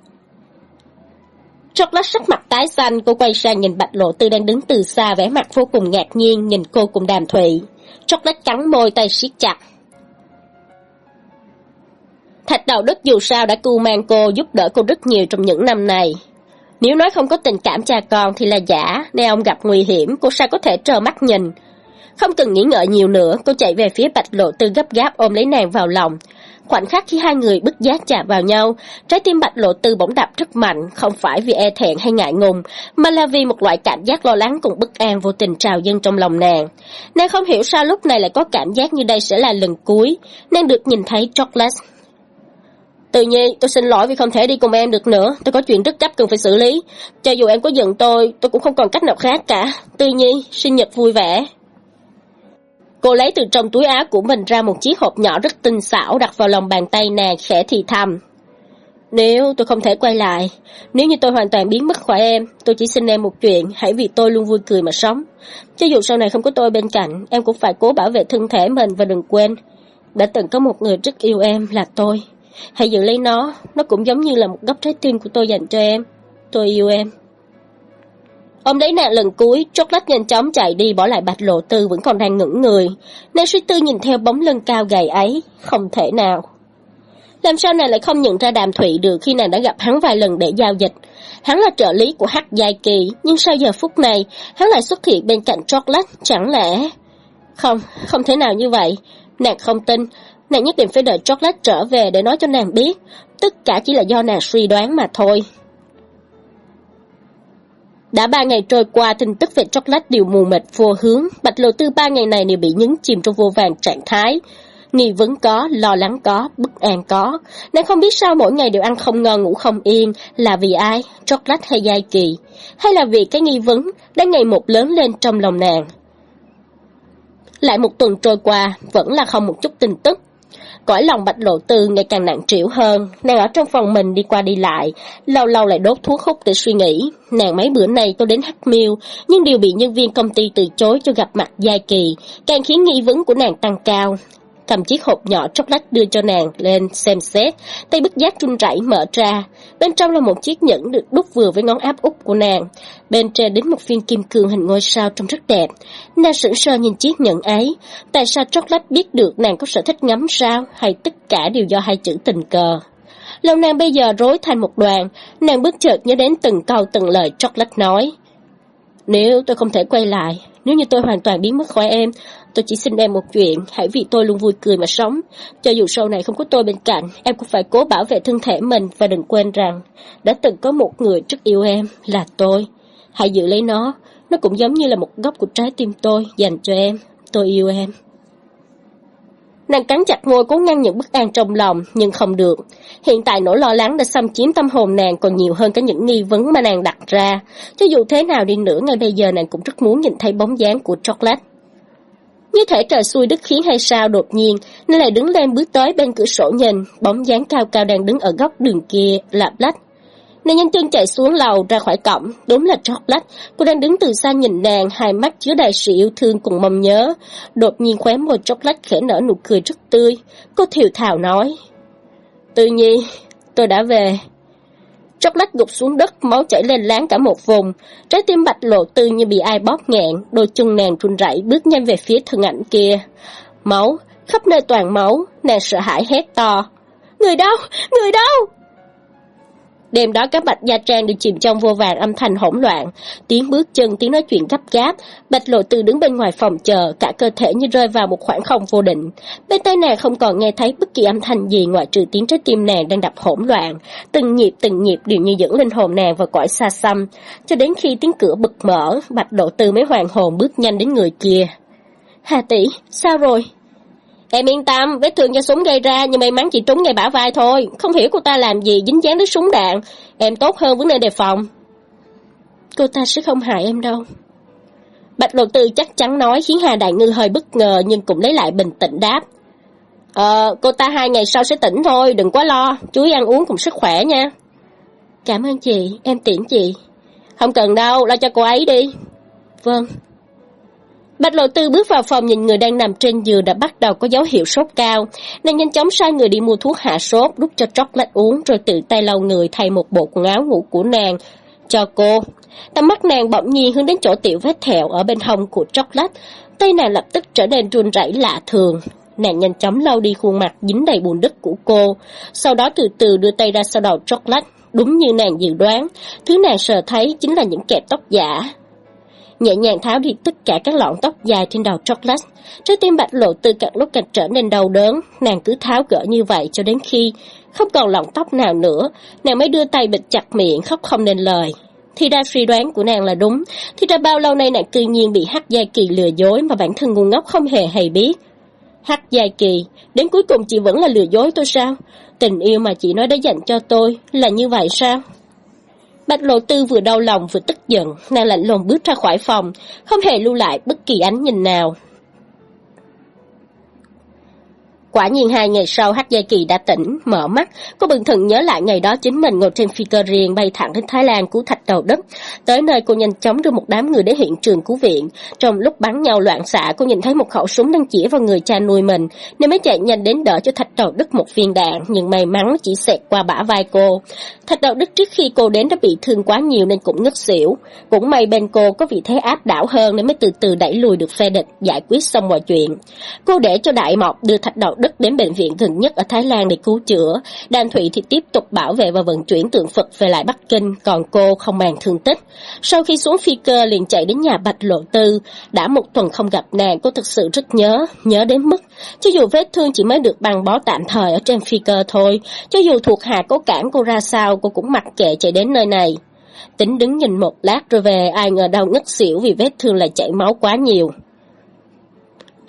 S1: Chocolate sắc mặt tái xanh, cô quay sang nhìn Bạch Lộ Tư đang đứng từ xa vẻ mặt vô cùng ngạc nhiên nhìn cô cùng đàm thụy. Chocolate cắn môi tay siết chặt. Thạch đầu Đức dù sao đã cưu mang cô giúp đỡ cô rất nhiều trong những năm này. Nếu nói không có tình cảm cha con thì là giả, nên ông gặp nguy hiểm, cô sao có thể trơ mắt nhìn. Không cần nghĩ ngợi nhiều nữa, cô chạy về phía bạch lộ tư gấp gáp ôm lấy nàng vào lòng. Khoảnh khắc khi hai người bức giác chạm vào nhau, trái tim bạch lộ tư bỗng đập rất mạnh, không phải vì e thẹn hay ngại ngùng, mà là vì một loại cảm giác lo lắng cùng bất an vô tình trào dâng trong lòng nàng. Nàng không hiểu sao lúc này lại có cảm giác như đây sẽ là lần cuối, nàng được nhìn thấy chocolate Tự nhi, tôi xin lỗi vì không thể đi cùng em được nữa, tôi có chuyện rất gấp cần phải xử lý. Cho dù em có giận tôi, tôi cũng không còn cách nào khác cả. tự nhi, sinh nhật vui vẻ. Cô lấy từ trong túi áo của mình ra một chiếc hộp nhỏ rất tinh xảo đặt vào lòng bàn tay nàng khẽ thì thầm. Nếu tôi không thể quay lại, nếu như tôi hoàn toàn biến mất khỏi em, tôi chỉ xin em một chuyện, hãy vì tôi luôn vui cười mà sống. Cho dù sau này không có tôi bên cạnh, em cũng phải cố bảo vệ thân thể mình và đừng quên, đã từng có một người rất yêu em là tôi. Hãy giữ lấy nó, nó cũng giống như là một góc trái tim của tôi dành cho em. Tôi yêu em. Ôm lấy nạn lần cuối, chocolate nhanh chóng chạy đi bỏ lại bạch lộ tư vẫn còn đang ngẩn người. Nàng suy tư nhìn theo bóng lưng cao gầy ấy, không thể nào. Làm sao nàng lại không nhận ra đàm thụy được khi nàng đã gặp hắn vài lần để giao dịch. Hắn là trợ lý của Hắc Giai Kỳ, nhưng sau giờ phút này, hắn lại xuất hiện bên cạnh chocolate, chẳng lẽ... Không, không thể nào như vậy. Nàng không tin, nàng nhất định phải đợi chocolate trở về để nói cho nàng biết. Tất cả chỉ là do nàng suy đoán mà thôi. Đã ba ngày trôi qua, tin tức về chocolate đều mù mịt vô hướng. Bạch lộ tư ba ngày này đều bị nhấn chìm trong vô vàng trạng thái. Nghi vấn có, lo lắng có, bất an có. Nàng không biết sao mỗi ngày đều ăn không ngon ngủ không yên, là vì ai, chocolate hay giai kỳ, hay là vì cái nghi vấn đang ngày một lớn lên trong lòng nàng. Lại một tuần trôi qua, vẫn là không một chút tin tức. Cõi lòng bạch lộ tư ngày càng nặng trĩu hơn, nàng ở trong phòng mình đi qua đi lại, lâu lâu lại đốt thuốc hút để suy nghĩ. Nàng mấy bữa nay tôi đến Hắc Miêu, nhưng đều bị nhân viên công ty từ chối cho gặp mặt giai kỳ, càng khiến nghi vấn của nàng tăng cao cầm chiếc hộp nhỏ chocolate đưa cho nàng lên xem xét, tay bức giác run rẩy mở ra. Bên trong là một chiếc nhẫn được đúc vừa với ngón áp út của nàng. Bên trên đến một viên kim cương hình ngôi sao trông rất đẹp. Nàng sững sờ nhìn chiếc nhẫn ấy. Tại sao chocolate biết được nàng có sở thích ngắm sao hay tất cả đều do hai chữ tình cờ? Lòng nàng bây giờ rối thành một đoàn, nàng bất chợt nhớ đến từng câu từng lời chocolate nói. Nếu tôi không thể quay lại, nếu như tôi hoàn toàn biến mất khỏi em, tôi chỉ xin em một chuyện, hãy vì tôi luôn vui cười mà sống. Cho dù sau này không có tôi bên cạnh, em cũng phải cố bảo vệ thân thể mình và đừng quên rằng, đã từng có một người rất yêu em, là tôi. Hãy giữ lấy nó, Nó cũng giống như là một góc của trái tim tôi dành cho em. Tôi yêu em. Nàng cắn chặt môi cố ngăn những bất an trong lòng, nhưng không được. Hiện tại nỗi lo lắng đã xâm chiếm tâm hồn nàng còn nhiều hơn cả những nghi vấn mà nàng đặt ra. Cho dù thế nào đi nữa, ngay bây giờ nàng cũng rất muốn nhìn thấy bóng dáng của chocolate. Như thể trời xui đất khiến hay sao đột nhiên, nên lại đứng lên bước tới bên cửa sổ nhìn, bóng dáng cao cao đang đứng ở góc đường kia, lạp lách. Nàng nhanh chân chạy xuống lầu ra khỏi cổng, đúng là chocolate. Cô đang đứng từ xa nhìn nàng, hai mắt chứa đầy sự yêu thương cùng mong nhớ. Đột nhiên khóe môi chocolate khẽ nở nụ cười rất tươi. Cô thiều thào nói. Tư nhi, tôi đã về. Chocolate gục xuống đất, máu chảy lên láng cả một vùng. Trái tim bạch lộ tư như bị ai bóp nghẹn, đôi chân nàng run rẩy bước nhanh về phía thân ảnh kia. Máu, khắp nơi toàn máu, nàng sợ hãi hét to. Người đâu? Người đâu? Đêm đó các bạch gia trang được chìm trong vô vàng âm thanh hỗn loạn, tiếng bước chân, tiếng nói chuyện gấp gáp. Bạch lộ từ đứng bên ngoài phòng chờ, cả cơ thể như rơi vào một khoảng không vô định. Bên tai nàng không còn nghe thấy bất kỳ âm thanh gì ngoại trừ tiếng trái tim nàng đang đập hỗn loạn. Từng nhịp từng nhịp đều như dẫn linh hồn nàng vào cõi xa xăm, cho đến khi tiếng cửa bật mở, bạch lộ từ mới hoàn hồn bước nhanh đến người kia. Hà tỷ, sao rồi? Em yên tâm, vết thương do súng gây ra nhưng may mắn chỉ trúng ngay bả vai thôi. Không hiểu cô ta làm gì dính dáng đến súng đạn. Em tốt hơn vấn đề đề phòng. Cô ta sẽ không hại em đâu. Bạch luật tư chắc chắn nói khiến Hà Đại Ngư hơi bất ngờ nhưng cũng lấy lại bình tĩnh đáp. Ờ, cô ta hai ngày sau sẽ tỉnh thôi, đừng quá lo. Chú ý ăn uống cùng sức khỏe nha. Cảm ơn chị, em tiễn chị. Không cần đâu, lo cho cô ấy đi. Vâng. Bạch lộ tư bước vào phòng nhìn người đang nằm trên giường đã bắt đầu có dấu hiệu sốt cao. Nàng nhanh chóng sai người đi mua thuốc hạ sốt, đút cho chocolate uống rồi tự tay lau người thay một bộ quần áo ngủ của nàng. Cho cô. Tầm mắt nàng bỗng nhiên hướng đến chỗ tiểu vết thẹo ở bên hông của chocolate. Tay nàng lập tức trở nên run rẩy lạ thường. Nàng nhanh chóng lau đi khuôn mặt dính đầy bùn đất của cô. Sau đó từ từ đưa tay ra sau đầu chocolate. Đúng như nàng dự đoán, thứ nàng sờ thấy chính là những kẹp tóc giả, nhẹ nhàng tháo đi tất cả các lọn tóc dài trên đầu chocolate. Trái tim bạch lộ từ càng lúc càng trở nên đau đớn, nàng cứ tháo gỡ như vậy cho đến khi không còn lọn tóc nào nữa, nàng mới đưa tay bịt chặt miệng khóc không nên lời. Thì ra suy đoán của nàng là đúng, thì ra bao lâu nay nàng cư nhiên bị hắc gia kỳ lừa dối mà bản thân ngu ngốc không hề hay biết. Hắc gia kỳ, đến cuối cùng chị vẫn là lừa dối tôi sao? Tình yêu mà chị nói đã dành cho tôi là như vậy sao? Bạch lộ tư vừa đau lòng vừa tức giận, nàng lạnh lùng bước ra khỏi phòng, không hề lưu lại bất kỳ ánh nhìn nào. Quả nhiên hai ngày sau Hắc Gia Kỳ đã tỉnh, mở mắt, cô bừng thần nhớ lại ngày đó chính mình ngồi trên phi cơ riêng bay thẳng đến Thái Lan cứu thạch đầu đất. Tới nơi cô nhanh chóng đưa một đám người đến hiện trường cứu viện. Trong lúc bắn nhau loạn xạ, cô nhìn thấy một khẩu súng đang chỉ vào người cha nuôi mình, nên mới chạy nhanh đến đỡ cho thạch đầu đất một viên đạn, nhưng may mắn chỉ xẹt qua bả vai cô. Thạch đầu đất trước khi cô đến đã bị thương quá nhiều nên cũng ngất xỉu. Cũng may bên cô có vị thế áp đảo hơn nên mới từ từ đẩy lùi được phe địch, giải quyết xong mọi chuyện. Cô để cho Đại mọc đưa thạch đầu đất đến bệnh viện gần nhất ở Thái Lan để cứu chữa. Đan Thụy thì tiếp tục bảo vệ và vận chuyển tượng Phật về lại Bắc Kinh, còn cô không màng thương tích. Sau khi xuống phi cơ liền chạy đến nhà Bạch Lộ Tư. Đã một tuần không gặp nàng, cô thực sự rất nhớ, nhớ đến mức. Cho dù vết thương chỉ mới được băng bó tạm thời ở trên phi cơ thôi, cho dù thuộc hạ cố cản cô ra sao, cô cũng mặc kệ chạy đến nơi này. Tính đứng nhìn một lát rồi về, ai ngờ đau ngất xỉu vì vết thương lại chảy máu quá nhiều.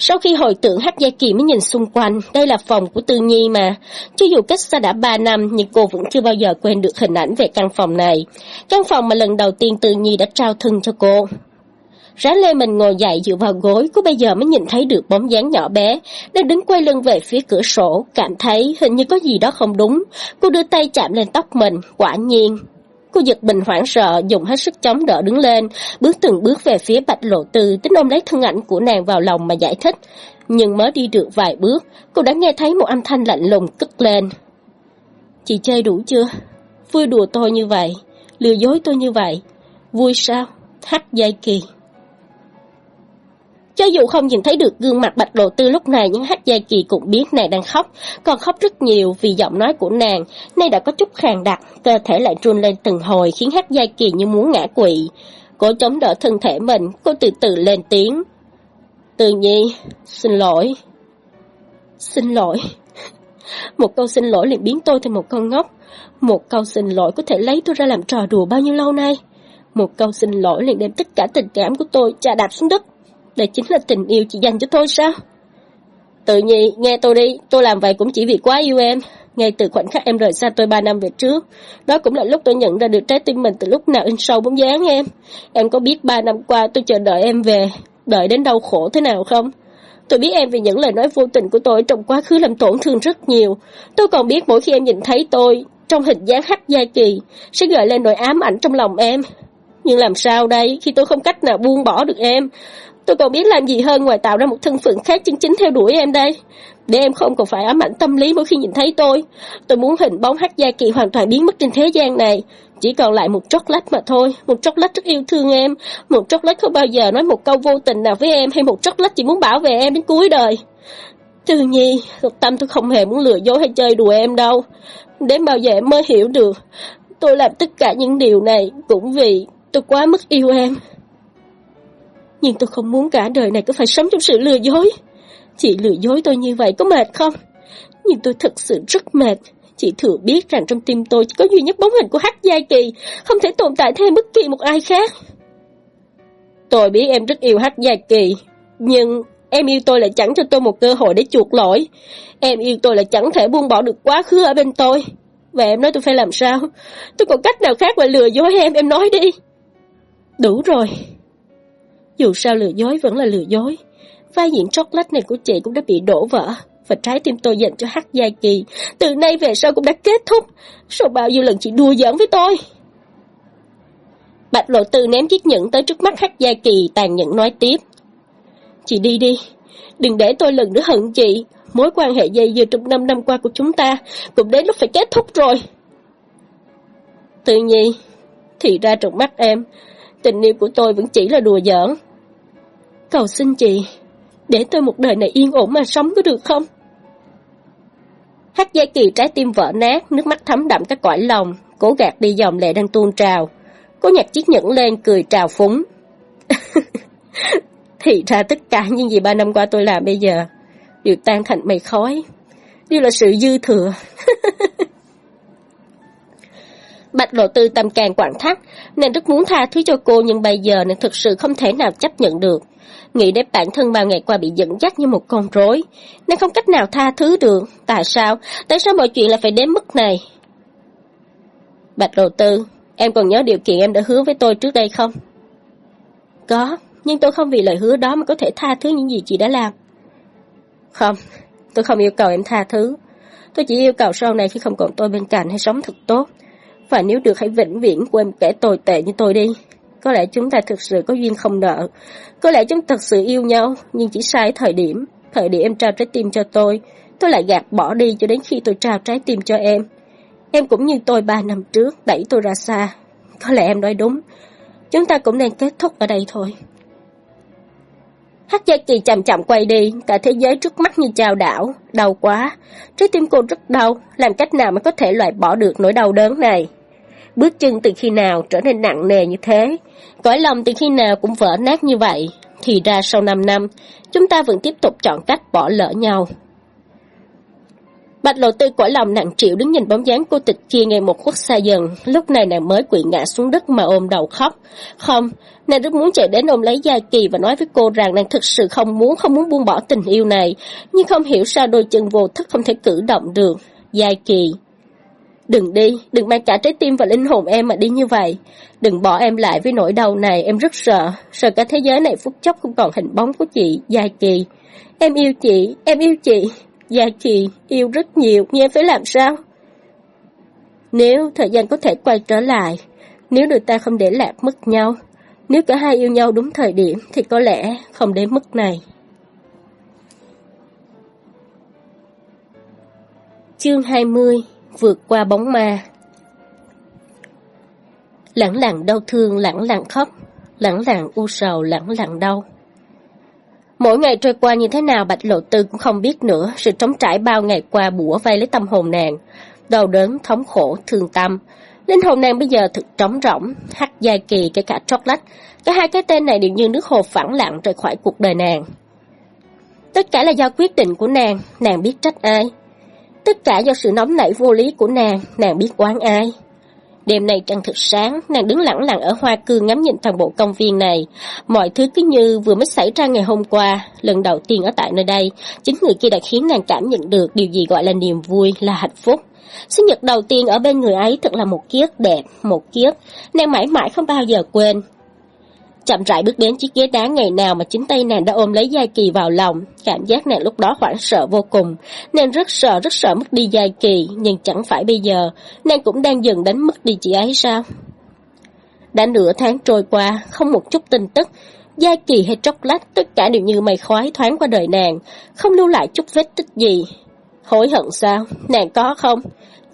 S1: Sau khi hồi tưởng Hắc Gia Kỳ mới nhìn xung quanh, đây là phòng của Tư Nhi mà. Cho dù cách xa đã 3 năm, nhưng cô vẫn chưa bao giờ quên được hình ảnh về căn phòng này. Căn phòng mà lần đầu tiên Tư Nhi đã trao thân cho cô. Rá lê mình ngồi dậy dựa vào gối, cô bây giờ mới nhìn thấy được bóng dáng nhỏ bé, đang đứng quay lưng về phía cửa sổ, cảm thấy hình như có gì đó không đúng. Cô đưa tay chạm lên tóc mình, quả nhiên, Cô giật mình hoảng sợ, dùng hết sức chống đỡ đứng lên, bước từng bước về phía bạch lộ tư, tính ôm lấy thân ảnh của nàng vào lòng mà giải thích. Nhưng mới đi được vài bước, cô đã nghe thấy một âm thanh lạnh lùng cất lên. Chị chơi đủ chưa? Vui đùa tôi như vậy, lừa dối tôi như vậy. Vui sao? Hắc dây kỳ. Cho dù không nhìn thấy được gương mặt bạch lộ tư lúc này nhưng hát gia kỳ cũng biết nàng đang khóc, còn khóc rất nhiều vì giọng nói của nàng, nay đã có chút khàn đặc, cơ thể lại run lên từng hồi khiến hát gia kỳ như muốn ngã quỵ. Cô chống đỡ thân thể mình, cô từ từ lên tiếng. Từ nhi, xin lỗi. Xin lỗi. Một câu xin lỗi liền biến tôi thành một con ngốc. Một câu xin lỗi có thể lấy tôi ra làm trò đùa bao nhiêu lâu nay. Một câu xin lỗi liền đem tất cả tình cảm của tôi trà đạp xuống đất. Đây chính là tình yêu chỉ dành cho tôi sao? Tự nhi, nghe tôi đi, tôi làm vậy cũng chỉ vì quá yêu em. Ngay từ khoảnh khắc em rời xa tôi ba năm về trước, đó cũng là lúc tôi nhận ra được trái tim mình từ lúc nào in sâu bóng dáng em. Em có biết ba năm qua tôi chờ đợi em về, đợi đến đau khổ thế nào không? Tôi biết em vì những lời nói vô tình của tôi trong quá khứ làm tổn thương rất nhiều. Tôi còn biết mỗi khi em nhìn thấy tôi, trong hình dáng hắc gia kỳ, sẽ gợi lên nỗi ám ảnh trong lòng em. Nhưng làm sao đây khi tôi không cách nào buông bỏ được em? Tôi còn biết làm gì hơn ngoài tạo ra một thân phận khác chân chính theo đuổi em đây. Để em không còn phải ám ảnh tâm lý mỗi khi nhìn thấy tôi. Tôi muốn hình bóng hắc gia kỳ hoàn toàn biến mất trên thế gian này. Chỉ còn lại một chốc lát mà thôi, một chốc lát rất yêu thương em, một chốc lát không bao giờ nói một câu vô tình nào với em hay một chốc lát chỉ muốn bảo vệ em đến cuối đời. tự Nhi, thực tâm tôi không hề muốn lừa dối hay chơi đùa em đâu. Đến bao giờ em mới hiểu được, tôi làm tất cả những điều này cũng vì tôi quá mức yêu em. Nhưng tôi không muốn cả đời này cứ phải sống trong sự lừa dối. Chị lừa dối tôi như vậy có mệt không? Nhưng tôi thật sự rất mệt. Chị thừa biết rằng trong tim tôi chỉ có duy nhất bóng hình của Hắc Giai Kỳ, không thể tồn tại thêm bất kỳ một ai khác. Tôi biết em rất yêu Hắc Giai Kỳ, nhưng em yêu tôi là chẳng cho tôi một cơ hội để chuộc lỗi. Em yêu tôi là chẳng thể buông bỏ được quá khứ ở bên tôi. Và em nói tôi phải làm sao? Tôi còn cách nào khác ngoài lừa dối em, em nói đi. Đủ rồi. Dù sao lừa dối vẫn là lừa dối. Vai diễn chocolate này của chị cũng đã bị đổ vỡ và trái tim tôi dành cho Hắc Gia Kỳ, từ nay về sau cũng đã kết thúc. Sau bao nhiêu lần chị đùa giỡn với tôi? Bạch lộ tư ném chiếc nhẫn tới trước mắt Hắc Gia Kỳ tàn nhẫn nói tiếp. Chị đi đi, đừng để tôi lần nữa hận chị. Mối quan hệ dây dưa trong năm năm qua của chúng ta cũng đến lúc phải kết thúc rồi. Tự nhi, thì ra trong mắt em, tình yêu của tôi vẫn chỉ là đùa giỡn. Cầu xin chị, để tôi một đời này yên ổn mà sống có được không? Hắc Gia Kỳ trái tim vỡ nát, nước mắt thấm đậm các cõi lòng, cố gạt đi dòng lệ đang tuôn trào. Cố nhặt chiếc nhẫn lên cười trào phúng. Thì ra tất cả những gì ba năm qua tôi làm bây giờ đều tan thành mây khói. Đều là sự dư thừa. Bạch lộ tư tâm càng quặn thắt, nên rất muốn tha thứ cho cô nhưng bây giờ nên thực sự không thể nào chấp nhận được. Nghĩ đến bản thân bao ngày qua bị dẫn dắt như một con rối, nên không cách nào tha thứ được. Tại sao? Tại sao mọi chuyện lại phải đến mức này? Bạch lộ tư, em còn nhớ điều kiện em đã hứa với tôi trước đây không? Có, nhưng tôi không vì lời hứa đó mà có thể tha thứ những gì chị đã làm. Không, tôi không yêu cầu em tha thứ. Tôi chỉ yêu cầu sau này khi không còn tôi bên cạnh hãy sống thật tốt. Và nếu được hãy vĩnh viễn quên kẻ tồi tệ như tôi đi. Có lẽ chúng ta thực sự có duyên không nợ. Có lẽ chúng thật sự yêu nhau, nhưng chỉ sai thời điểm. Thời điểm em trao trái tim cho tôi, tôi lại gạt bỏ đi cho đến khi tôi trao trái tim cho em. Em cũng như tôi ba năm trước, đẩy tôi ra xa. Có lẽ em nói đúng. Chúng ta cũng nên kết thúc ở đây thôi. Hắc Gia Kỳ chậm chậm quay đi, cả thế giới trước mắt như chào đảo, đau quá. Trái tim cô rất đau, làm cách nào mới có thể loại bỏ được nỗi đau đớn này. Bước chân từ khi nào trở nên nặng nề như thế, cõi lòng từ khi nào cũng vỡ nát như vậy, thì ra sau 5 năm, chúng ta vẫn tiếp tục chọn cách bỏ lỡ nhau. Bạch lộ tư cõi lòng nặng triệu đứng nhìn bóng dáng cô tịch kia ngày một khuất xa dần, lúc này nàng mới quỵ ngã xuống đất mà ôm đầu khóc. Không, nàng rất muốn chạy đến ôm lấy Gia Kỳ và nói với cô rằng nàng thực sự không muốn, không muốn buông bỏ tình yêu này, nhưng không hiểu sao đôi chân vô thức không thể cử động được. Gia Kỳ, Đừng đi, đừng mang cả trái tim và linh hồn em mà đi như vậy. Đừng bỏ em lại với nỗi đau này, em rất sợ. Sợ cả thế giới này phút chốc không còn hình bóng của chị, Gia Kỳ. Em yêu chị, em yêu chị. Gia Kỳ, yêu rất nhiều, nhưng em phải làm sao? Nếu thời gian có thể quay trở lại, nếu đôi ta không để lạc mất nhau, nếu cả hai yêu nhau đúng thời điểm thì có lẽ không đến mức này. Chương 20 vượt qua bóng ma. Lẳng lặng đau thương, lẳng lặng khóc, lẳng lặng u sầu, lẳng lặng đau. Mỗi ngày trôi qua như thế nào Bạch Lộ Tư cũng không biết nữa, sự trống trải bao ngày qua bủa vây lấy tâm hồn nàng, đau đớn, thống khổ, thương tâm. Linh hồn nàng bây giờ thực trống rỗng, hắc dài kỳ kể cả chocolate, cả hai cái tên này đều như nước hồ phẳng lặng rời khỏi cuộc đời nàng. Tất cả là do quyết định của nàng, nàng biết trách ai, Tất cả do sự nóng nảy vô lý của nàng, nàng biết oán ai. Đêm nay trăng thực sáng, nàng đứng lặng lặng ở hoa cương ngắm nhìn toàn bộ công viên này. Mọi thứ cứ như vừa mới xảy ra ngày hôm qua, lần đầu tiên ở tại nơi đây, chính người kia đã khiến nàng cảm nhận được điều gì gọi là niềm vui, là hạnh phúc. Sinh nhật đầu tiên ở bên người ấy thật là một kiếp đẹp, một kiếp, nàng mãi mãi không bao giờ quên. Chậm rãi bước đến chiếc ghế đá ngày nào mà chính tay nàng đã ôm lấy Giai Kỳ vào lòng, cảm giác nàng lúc đó hoảng sợ vô cùng. Nàng rất sợ, rất sợ mất đi Giai Kỳ, nhưng chẳng phải bây giờ, nàng cũng đang dần đánh mất đi chị ấy sao? Đã nửa tháng trôi qua, không một chút tin tức, Giai Kỳ hay Tróc Lách tất cả đều như mây khói thoáng qua đời nàng, không lưu lại chút vết tích gì. Hối hận sao? Nàng có không?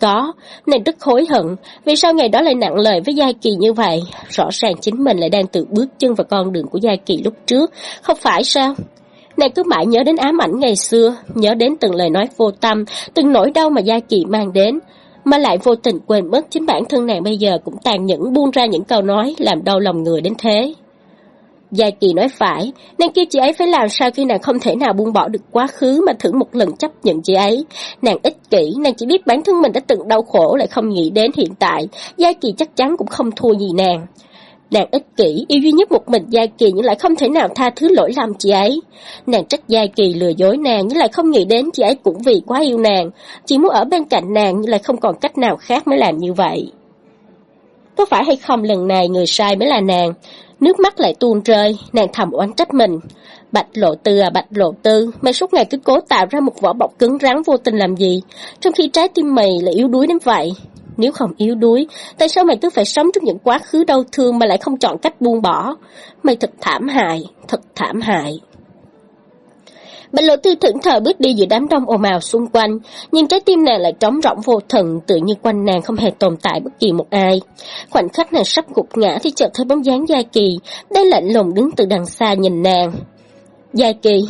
S1: Có, nàng rất hối hận, vì sao ngày đó lại nặng lời với gia Kỳ như vậy? Rõ ràng chính mình lại đang tự bước chân vào con đường của gia Kỳ lúc trước, không phải sao? Nàng cứ mãi nhớ đến ám ảnh ngày xưa, nhớ đến từng lời nói vô tâm, từng nỗi đau mà gia Kỳ mang đến, mà lại vô tình quên mất chính bản thân nàng bây giờ cũng tàn nhẫn buông ra những câu nói làm đau lòng người đến thế. Giai Kỳ nói phải, nàng kêu chị ấy phải làm sao khi nàng không thể nào buông bỏ được quá khứ mà thử một lần chấp nhận chị ấy. Nàng ích kỷ, nàng chỉ biết bản thân mình đã từng đau khổ lại không nghĩ đến hiện tại, Giai Kỳ chắc chắn cũng không thua gì nàng. Nàng ích kỷ, yêu duy nhất một mình Gia Kỳ nhưng lại không thể nào tha thứ lỗi lầm chị ấy. Nàng trách Gia Kỳ lừa dối nàng nhưng lại không nghĩ đến chị ấy cũng vì quá yêu nàng, chỉ muốn ở bên cạnh nàng nhưng lại không còn cách nào khác mới làm như vậy. Có phải hay không lần này người sai mới là nàng, Nước mắt lại tuôn rơi, nàng thầm oán trách mình. Bạch lộ tư à bạch lộ tư, mày suốt ngày cứ cố tạo ra một vỏ bọc cứng rắn vô tình làm gì, trong khi trái tim mày lại yếu đuối đến vậy. Nếu không yếu đuối, tại sao mày cứ phải sống trong những quá khứ đau thương mà lại không chọn cách buông bỏ? Mày thật thảm hại, thật thảm hại. Bạch lộ tư thẫn thờ bước đi giữa đám đông ồn ào xung quanh, nhưng trái tim nàng lại trống rỗng vô thần, tự như quanh nàng không hề tồn tại bất kỳ một ai. Khoảnh khắc nàng sắp gục ngã thì chợt thấy bóng dáng gia Kỳ, đang lạnh lùng đứng từ đằng xa nhìn nàng. gia Kỳ,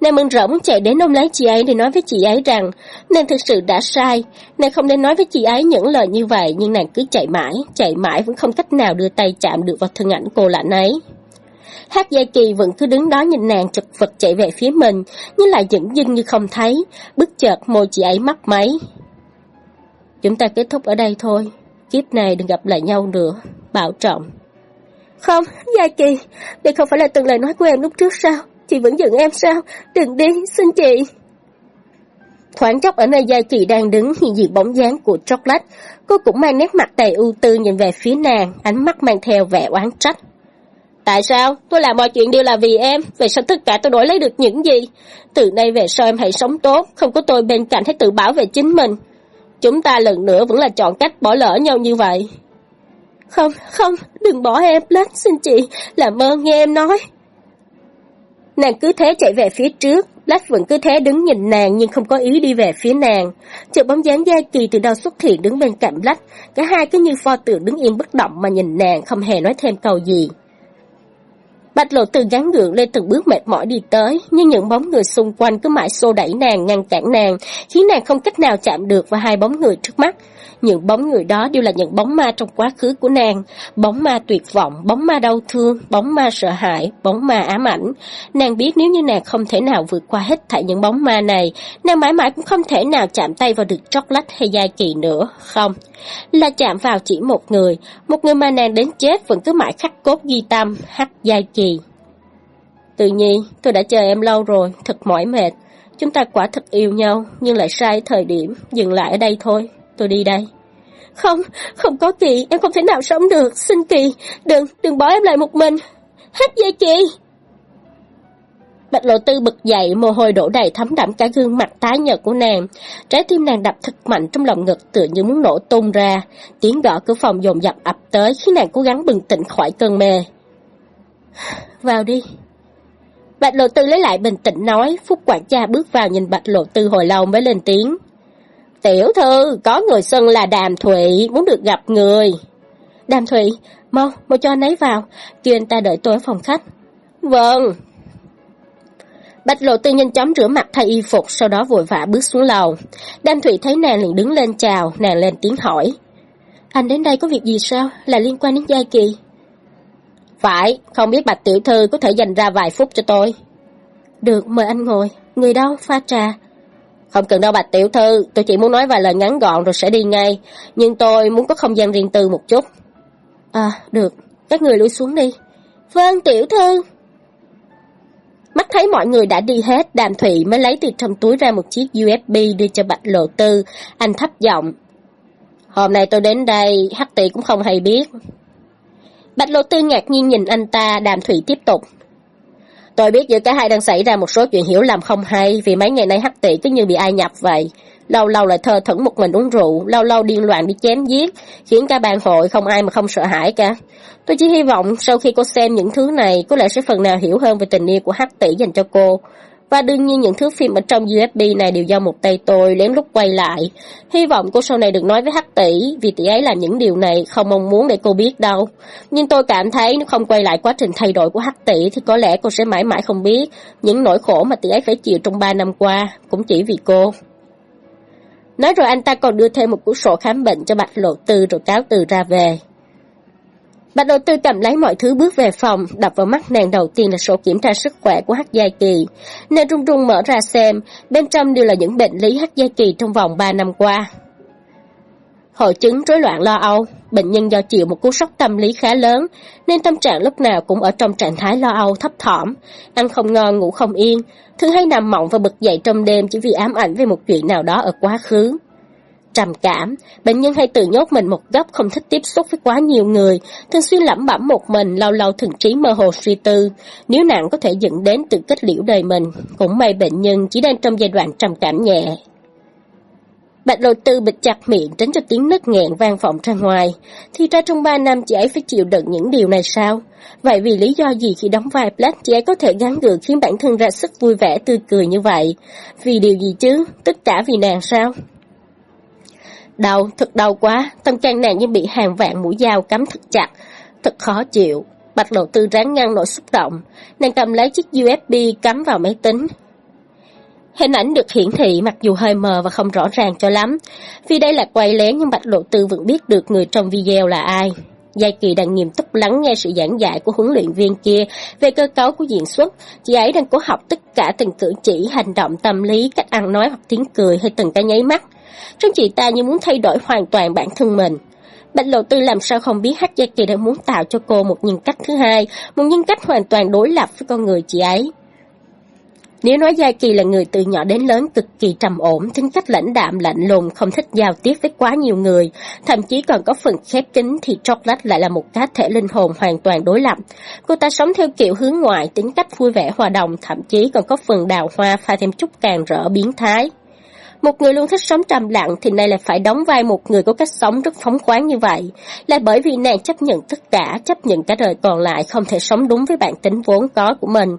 S1: nàng mừng rỡ muốn chạy đến ôm lấy chị ấy để nói với chị ấy rằng nàng thực sự đã sai, nàng không nên nói với chị ấy những lời như vậy nhưng nàng cứ chạy mãi, chạy mãi vẫn không cách nào đưa tay chạm được vào thân ảnh cô lạnh ấy. Hát Gia Kỳ vẫn cứ đứng đó nhìn nàng chật vật chạy về phía mình, nhưng lại dững dưng như không thấy, bất chợt môi chị ấy mấp máy. Chúng ta kết thúc ở đây thôi, kiếp này đừng gặp lại nhau nữa, bảo trọng. Không, Gia Kỳ, đây không phải là từng lời nói của em lúc trước sao? Chị vẫn giận em sao? Đừng đi, xin chị. Khoảng chốc ở nơi Gia Kỳ đang đứng hiện diện bóng dáng của Chocolate, cô cũng mang nét mặt đầy ưu tư nhìn về phía nàng, ánh mắt mang theo vẻ oán trách. Tại sao? Tôi làm mọi chuyện đều là vì em, về sao tất cả tôi đổi lấy được những gì? Từ nay về sau em hãy sống tốt, không có tôi bên cạnh hãy tự bảo vệ chính mình. Chúng ta lần nữa vẫn là chọn cách bỏ lỡ nhau như vậy. Không, không, đừng bỏ em, lát xin chị, làm ơn nghe em nói. Nàng cứ thế chạy về phía trước, Lách vẫn cứ thế đứng nhìn nàng nhưng không có ý đi về phía nàng. Chợt bóng dáng Gia Kỳ từ đâu xuất hiện đứng bên cạnh Lách, cả hai cứ như pho tượng đứng yên bất động mà nhìn nàng không hề nói thêm câu gì. Bạch lộ từ gắn gượng lên từng bước mệt mỏi đi tới, nhưng những bóng người xung quanh cứ mãi xô đẩy nàng, ngăn cản nàng, khiến nàng không cách nào chạm được vào hai bóng người trước mắt. Những bóng người đó đều là những bóng ma trong quá khứ của nàng, bóng ma tuyệt vọng, bóng ma đau thương, bóng ma sợ hãi, bóng ma ám ảnh. Nàng biết nếu như nàng không thể nào vượt qua hết thảy những bóng ma này, nàng mãi mãi cũng không thể nào chạm tay vào được chocolate hay giai kỳ nữa, không. Là chạm vào chỉ một người, một người mà nàng đến chết vẫn cứ mãi khắc cốt ghi tâm, hắc giai kỳ. Tự nhiên, tôi đã chờ em lâu rồi, thật mỏi mệt. Chúng ta quả thật yêu nhau, nhưng lại sai thời điểm, dừng lại ở đây thôi tôi đi đây. Không, không có Kỳ, em không thể nào sống được, xin Kỳ, đừng, đừng bỏ em lại một mình. Hết dây Kỳ. Bạch lộ tư bực dậy, mồ hôi đổ đầy thấm đẫm cả gương mặt tái nhợt của nàng. Trái tim nàng đập thật mạnh trong lòng ngực tựa như muốn nổ tung ra. Tiếng gõ cửa phòng dồn dập ập tới khiến nàng cố gắng bừng tỉnh khỏi cơn mê. Vào đi. Bạch lộ tư lấy lại bình tĩnh nói, Phúc quản gia bước vào nhìn bạch lộ tư hồi lâu mới lên tiếng. Tiểu thư, có người xưng là Đàm Thụy, muốn được gặp người. Đàm Thụy, mau, mau cho anh ấy vào, kêu anh ta đợi tôi ở phòng khách. Vâng. Bạch lộ tư nhanh chóng rửa mặt thay y phục, sau đó vội vã bước xuống lầu. Đàm Thụy thấy nàng liền đứng lên chào, nàng lên tiếng hỏi. Anh đến đây có việc gì sao? Là liên quan đến Gia Kỳ? Phải, không biết Bạch Tiểu Thư có thể dành ra vài phút cho tôi. Được, mời anh ngồi. Người đâu, pha trà. Không cần đâu bạch tiểu thư, tôi chỉ muốn nói vài lời ngắn gọn rồi sẽ đi ngay. Nhưng tôi muốn có không gian riêng tư một chút. À, được. Các người lui xuống đi. Vâng, tiểu thư. Mắt thấy mọi người đã đi hết, đàm thụy mới lấy từ trong túi ra một chiếc USB đưa cho bạch lộ tư. Anh thấp giọng. Hôm nay tôi đến đây, hắc tỷ cũng không hay biết. Bạch lộ tư ngạc nhiên nhìn anh ta, đàm thủy tiếp tục. Tôi biết giữa cả hai đang xảy ra một số chuyện hiểu lầm không hay, vì mấy ngày nay hắc tỷ cứ như bị ai nhập vậy. Lâu lâu lại thơ thẩn một mình uống rượu, lâu lâu điên loạn đi chém giết, khiến cả bàn hội không ai mà không sợ hãi cả. Tôi chỉ hy vọng sau khi cô xem những thứ này, có lẽ sẽ phần nào hiểu hơn về tình yêu của hắc tỷ dành cho cô. Và đương nhiên những thứ phim ở trong USB này đều do một tay tôi lén lút quay lại. Hy vọng cô sau này được nói với Hắc tỷ, vì tỷ ấy làm những điều này không mong muốn để cô biết đâu. Nhưng tôi cảm thấy nếu không quay lại quá trình thay đổi của Hắc tỷ thì có lẽ cô sẽ mãi mãi không biết những nỗi khổ mà tỷ ấy phải chịu trong 3 năm qua, cũng chỉ vì cô. Nói rồi anh ta còn đưa thêm một cuốn sổ khám bệnh cho Bạch Lộ Tư rồi cáo từ ra về. Bạch đầu tư cầm lấy mọi thứ bước về phòng, đập vào mắt nàng đầu tiên là sổ kiểm tra sức khỏe của Hắc Giai Kỳ. Nàng run run mở ra xem, bên trong đều là những bệnh lý Hắc Giai Kỳ trong vòng 3 năm qua. Hội chứng rối loạn lo âu, bệnh nhân do chịu một cú sốc tâm lý khá lớn, nên tâm trạng lúc nào cũng ở trong trạng thái lo âu thấp thỏm, ăn không ngon ngủ không yên, thường hay nằm mộng và bực dậy trong đêm chỉ vì ám ảnh về một chuyện nào đó ở quá khứ trầm cảm, bệnh nhân hay tự nhốt mình một góc không thích tiếp xúc với quá nhiều người, thường xuyên lẩm bẩm một mình, lâu lâu thường trí mơ hồ suy tư. Nếu nặng có thể dẫn đến tự kết liễu đời mình, cũng may bệnh nhân chỉ đang trong giai đoạn trầm cảm nhẹ. Bạch lộ tư bịt chặt miệng tránh cho tiếng nứt nghẹn vang vọng ra ngoài. Thì ra trong ba năm chị ấy phải chịu đựng những điều này sao? Vậy vì lý do gì khi đóng vai Black chị ấy có thể gắn gượng khiến bản thân ra sức vui vẻ tươi cười như vậy? Vì điều gì chứ? Tất cả vì nàng sao? Đau, thật đau quá, tâm can nàng như bị hàng vạn mũi dao cắm thật chặt, thật khó chịu. Bạch lộ tư ráng ngăn nỗi xúc động, nàng cầm lấy chiếc USB cắm vào máy tính. Hình ảnh được hiển thị mặc dù hơi mờ và không rõ ràng cho lắm, vì đây là quay lén nhưng Bạch lộ tư vẫn biết được người trong video là ai. Giai Kỳ đang nghiêm túc lắng nghe sự giảng dạy của huấn luyện viên kia về cơ cấu của diễn xuất. Chị ấy đang cố học tất cả từng cử chỉ, hành động tâm lý, cách ăn nói hoặc tiếng cười hay từng cái nháy mắt. Trong chị ta như muốn thay đổi hoàn toàn bản thân mình. Bạch Lộ Tư làm sao không biết hắc Gia Kỳ đang muốn tạo cho cô một nhân cách thứ hai, một nhân cách hoàn toàn đối lập với con người chị ấy. Nếu nói Gia Kỳ là người từ nhỏ đến lớn cực kỳ trầm ổn, tính cách lãnh đạm lạnh lùng, không thích giao tiếp với quá nhiều người, thậm chí còn có phần khép kín thì Chocolate lại là một cá thể linh hồn hoàn toàn đối lập. Cô ta sống theo kiểu hướng ngoại, tính cách vui vẻ hòa đồng, thậm chí còn có phần đào hoa pha thêm chút càng rỡ biến thái. Một người luôn thích sống trầm lặng thì nay lại phải đóng vai một người có cách sống rất phóng khoáng như vậy. Là bởi vì nàng chấp nhận tất cả, chấp nhận cả đời còn lại không thể sống đúng với bản tính vốn có của mình.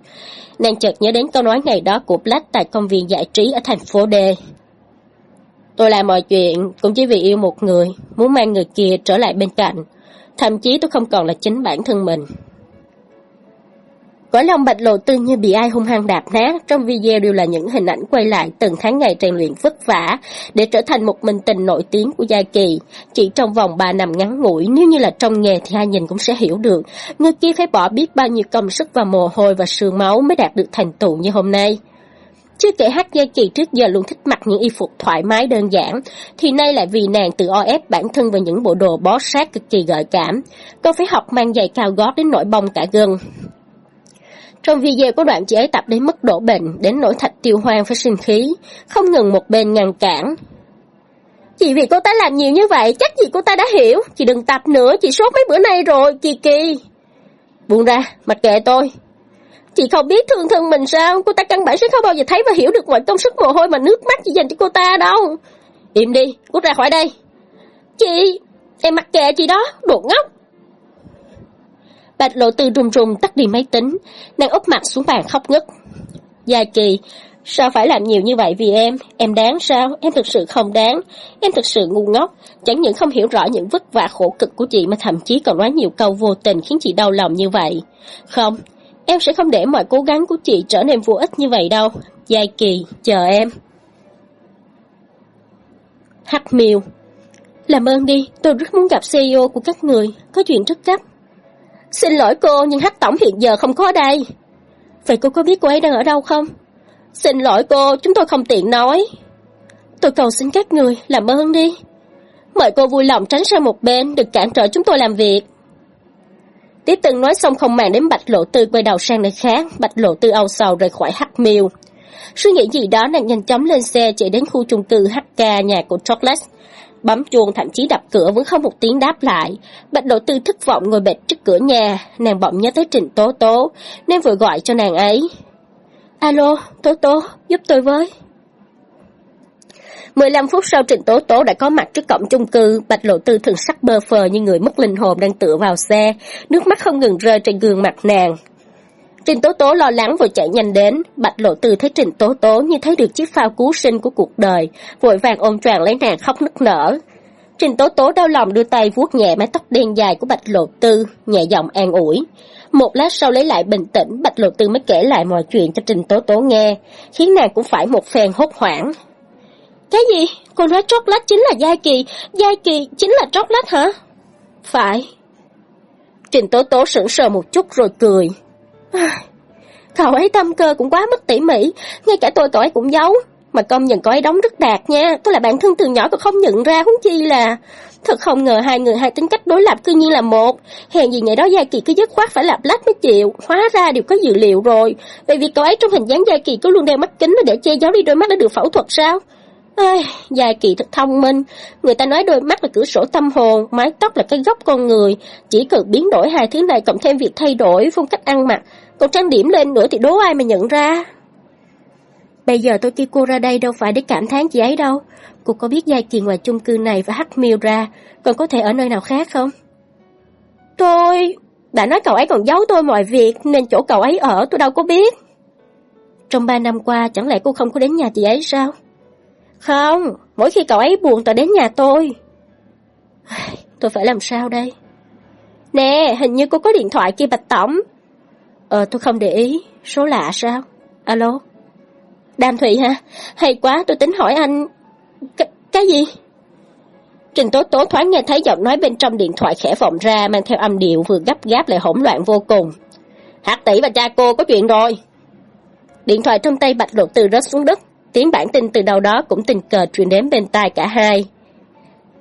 S1: Nàng chợt nhớ đến câu nói ngày đó của Black tại công viên giải trí ở thành phố D. Tôi làm mọi chuyện cũng chỉ vì yêu một người, muốn mang người kia trở lại bên cạnh. Thậm chí tôi không còn là chính bản thân mình. Cõi lòng bạch lộ tư như bị ai hung hăng đạp nát, trong video đều là những hình ảnh quay lại từng tháng ngày rèn luyện vất vả để trở thành một minh tình nổi tiếng của Gia Kỳ. Chỉ trong vòng 3 năm ngắn ngủi, nếu như là trong nghề thì ai nhìn cũng sẽ hiểu được, người kia phải bỏ biết bao nhiêu công sức và mồ hôi và sương máu mới đạt được thành tựu như hôm nay. Chưa kể hát Gia Kỳ trước giờ luôn thích mặc những y phục thoải mái đơn giản, thì nay lại vì nàng tự o ép bản thân vào những bộ đồ bó sát cực kỳ gợi cảm. Còn phải học mang giày cao gót đến nỗi bông cả gân. Trong video có đoạn chị ấy tập đến mức độ bệnh, đến nỗi thạch tiêu hoang phải sinh khí, không ngừng một bên ngăn cản. Chị vì cô ta làm nhiều như vậy, chắc gì cô ta đã hiểu. Chị đừng tập nữa, chị sốt mấy bữa nay rồi, Kỳ Kỳ. Buông ra, mặc kệ tôi. Chị không biết thương thân mình sao, cô ta căn bản sẽ không bao giờ thấy và hiểu được mọi công sức mồ hôi mà nước mắt chị dành cho cô ta đâu. Im đi, cút ra khỏi đây. Chị, em mặc kệ chị đó, đồ ngốc. Bạch lộ tư run run tắt đi máy tính, nàng úp mặt xuống bàn khóc ngất. Gia Kỳ, sao phải làm nhiều như vậy vì em? Em đáng sao? Em thực sự không đáng. Em thực sự ngu ngốc. Chẳng những không hiểu rõ những vất vả khổ cực của chị mà thậm chí còn nói nhiều câu vô tình khiến chị đau lòng như vậy. Không, em sẽ không để mọi cố gắng của chị trở nên vô ích như vậy đâu. Gia Kỳ, chờ em. Hắc miêu Làm ơn đi, tôi rất muốn gặp CEO của các người, có chuyện rất gấp. Xin lỗi cô, nhưng Hắc Tổng hiện giờ không có ở đây. Vậy cô có biết cô ấy đang ở đâu không? Xin lỗi cô, chúng tôi không tiện nói. tôi cầu xin các người, làm ơn đi. Mời cô vui lòng tránh sang một bên, đừng cản trở chúng tôi làm việc. Tiếp từng nói xong không màng đến Bạch Lộ Tư quay đầu sang nơi khác, Bạch Lộ Tư âu sầu rời khỏi Hắc Miêu. Suy nghĩ gì đó nàng nhanh chóng lên xe chạy đến khu chung cư HK nhà của Chocolate. Bấm chuông thậm chí đập cửa vẫn không một tiếng đáp lại. Bạch Lộ Tư thất vọng ngồi bệt trước cửa nhà, nàng bỗng nhớ tới Trình Tố Tố, nên vừa gọi cho nàng ấy. Alo, Tố Tố, giúp tôi với. 15 phút sau Trịnh Tố Tố đã có mặt trước cổng chung cư, Bạch Lộ Tư thường sắc bơ phờ như người mất linh hồn đang tựa vào xe, nước mắt không ngừng rơi trên gương mặt nàng. Trình Tố Tố lo lắng vội chạy nhanh đến, Bạch Lộ Tư thấy Trình Tố Tố như thấy được chiếc phao cứu sinh của cuộc đời, vội vàng ôm tràn lấy nàng khóc nức nở. Trình Tố Tố đau lòng đưa tay vuốt nhẹ mái tóc đen dài của Bạch Lộ Tư, nhẹ giọng an ủi. Một lát sau lấy lại bình tĩnh, Bạch Lộ Tư mới kể lại mọi chuyện cho Trình Tố Tố nghe, khiến nàng cũng phải một phen hốt hoảng. Cái gì? Cô nói chocolate chính là Giai Kỳ, Giai Kỳ chính là chocolate hả? Phải. Trình Tố Tố sững sờ một chút rồi cười. Cậu ấy tâm cơ cũng quá mất tỉ mỉ, ngay cả tôi cậu ấy cũng giấu. Mà công nhận cậu ấy đóng rất đạt nha, tôi là bạn thân từ nhỏ còn không nhận ra huống chi là... Thật không ngờ hai người hai tính cách đối lập cư nhiên là một. Hèn gì ngày đó Gia Kỳ cứ dứt khoát phải lặp lách mới chịu, hóa ra đều có dự liệu rồi. Vậy vì cậu ấy trong hình dáng Gia Kỳ cứ luôn đeo mắt kính để che giấu đi đôi mắt đã được phẫu thuật sao? Ai, Gia Kỳ thật thông minh, người ta nói đôi mắt là cửa sổ tâm hồn, mái tóc là cái gốc con người, chỉ cần biến đổi hai thứ này cộng thêm việc thay đổi phong cách ăn mặc, còn trang điểm lên nữa thì đố ai mà nhận ra. Bây giờ tôi kêu cô ra đây đâu phải để cảm thán chị ấy đâu. Cô có biết Gia Kỳ ngoài chung cư này và hắc miêu ra, còn có thể ở nơi nào khác không? Tôi... Đã nói cậu ấy còn giấu tôi mọi việc, nên chỗ cậu ấy ở tôi đâu có biết. Trong ba năm qua, chẳng lẽ cô không có đến nhà chị ấy sao? Không, mỗi khi cậu ấy buồn tôi đến nhà tôi. Tôi phải làm sao đây? Nè, hình như cô có điện thoại kia Bạch Tổng. Ờ, tôi không để ý. Số lạ sao? Alo? Đàm Thụy hả? Hay quá, tôi tính hỏi anh... C cái gì? Trình Tố Tố thoáng nghe thấy giọng nói bên trong điện thoại khẽ vọng ra mang theo âm điệu vừa gấp gáp lại hỗn loạn vô cùng. Hạc tỷ và cha cô có chuyện rồi. Điện thoại trong tay Bạch lục Từ rớt xuống đất, tiếng bản tin từ đầu đó cũng tình cờ truyền đến bên tai cả hai.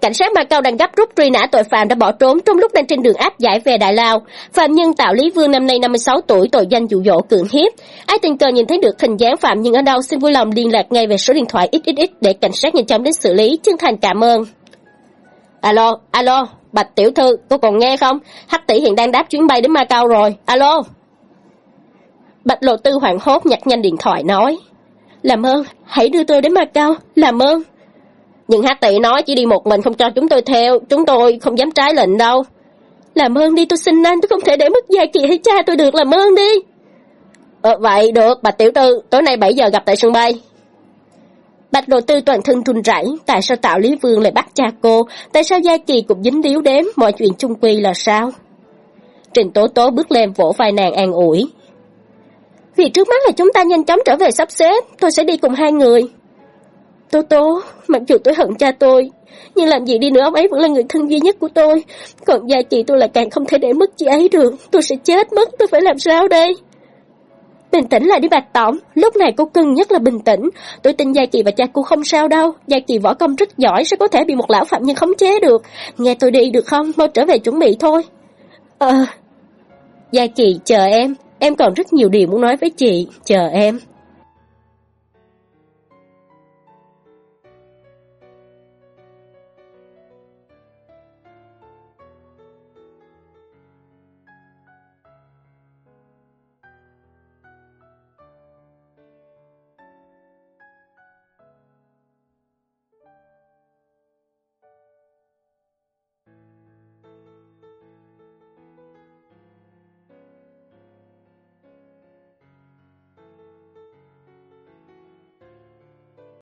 S1: Cảnh sát Macau đang gấp rút truy nã tội phạm đã bỏ trốn trong lúc đang trên đường áp giải về Đại Lao. Phạm nhân Tạo Lý Vương năm nay 56 tuổi tội danh dụ dỗ cưỡng hiếp. Ai tình cờ nhìn thấy được hình dáng phạm nhân ở đâu xin vui lòng liên lạc ngay về số điện thoại XXX để cảnh sát nhanh chóng đến xử lý. Chân thành cảm ơn. Alo, alo, Bạch Tiểu Thư, cô còn nghe không? Hắc tỷ hiện đang đáp chuyến bay đến Macau rồi. Alo. Bạch Lộ Tư hoảng hốt nhặt nhanh điện thoại nói. Làm ơn, hãy đưa tôi đến Macau, làm ơn. Nhưng hát tỷ nói chỉ đi một mình không cho chúng tôi theo, chúng tôi không dám trái lệnh đâu. Làm ơn đi tôi xin anh, tôi không thể để mất Gia Kỳ hay cha tôi được, làm ơn đi. Ờ, vậy được, bạch tiểu tư, tối nay 7 giờ gặp tại sân bay. Bạch đồ tư toàn thân run rẩy, tại sao Tạo Lý Vương lại bắt cha cô, tại sao Gia Kỳ cũng dính điếu đếm, mọi chuyện chung quy là sao? Trình Tố Tố bước lên vỗ vai nàng an ủi. Vì trước mắt là chúng ta nhanh chóng trở về sắp xếp, tôi sẽ đi cùng hai người. Tố Tố, mặc dù tôi hận cha tôi, nhưng làm gì đi nữa ông ấy vẫn là người thân duy nhất của tôi. Còn gia chị tôi là càng không thể để mất chị ấy được, tôi sẽ chết mất, tôi phải làm sao đây? Bình tĩnh lại đi bạch tổng, lúc này cô cần nhất là bình tĩnh. Tôi tin Gia Kỳ và cha cô không sao đâu, Gia Kỳ võ công rất giỏi sẽ có thể bị một lão phạm nhân khống chế được. Nghe tôi đi được không, mau trở về chuẩn bị thôi. Ờ... Gia Kỳ, chờ em, em còn rất nhiều điều muốn nói với chị, chờ em.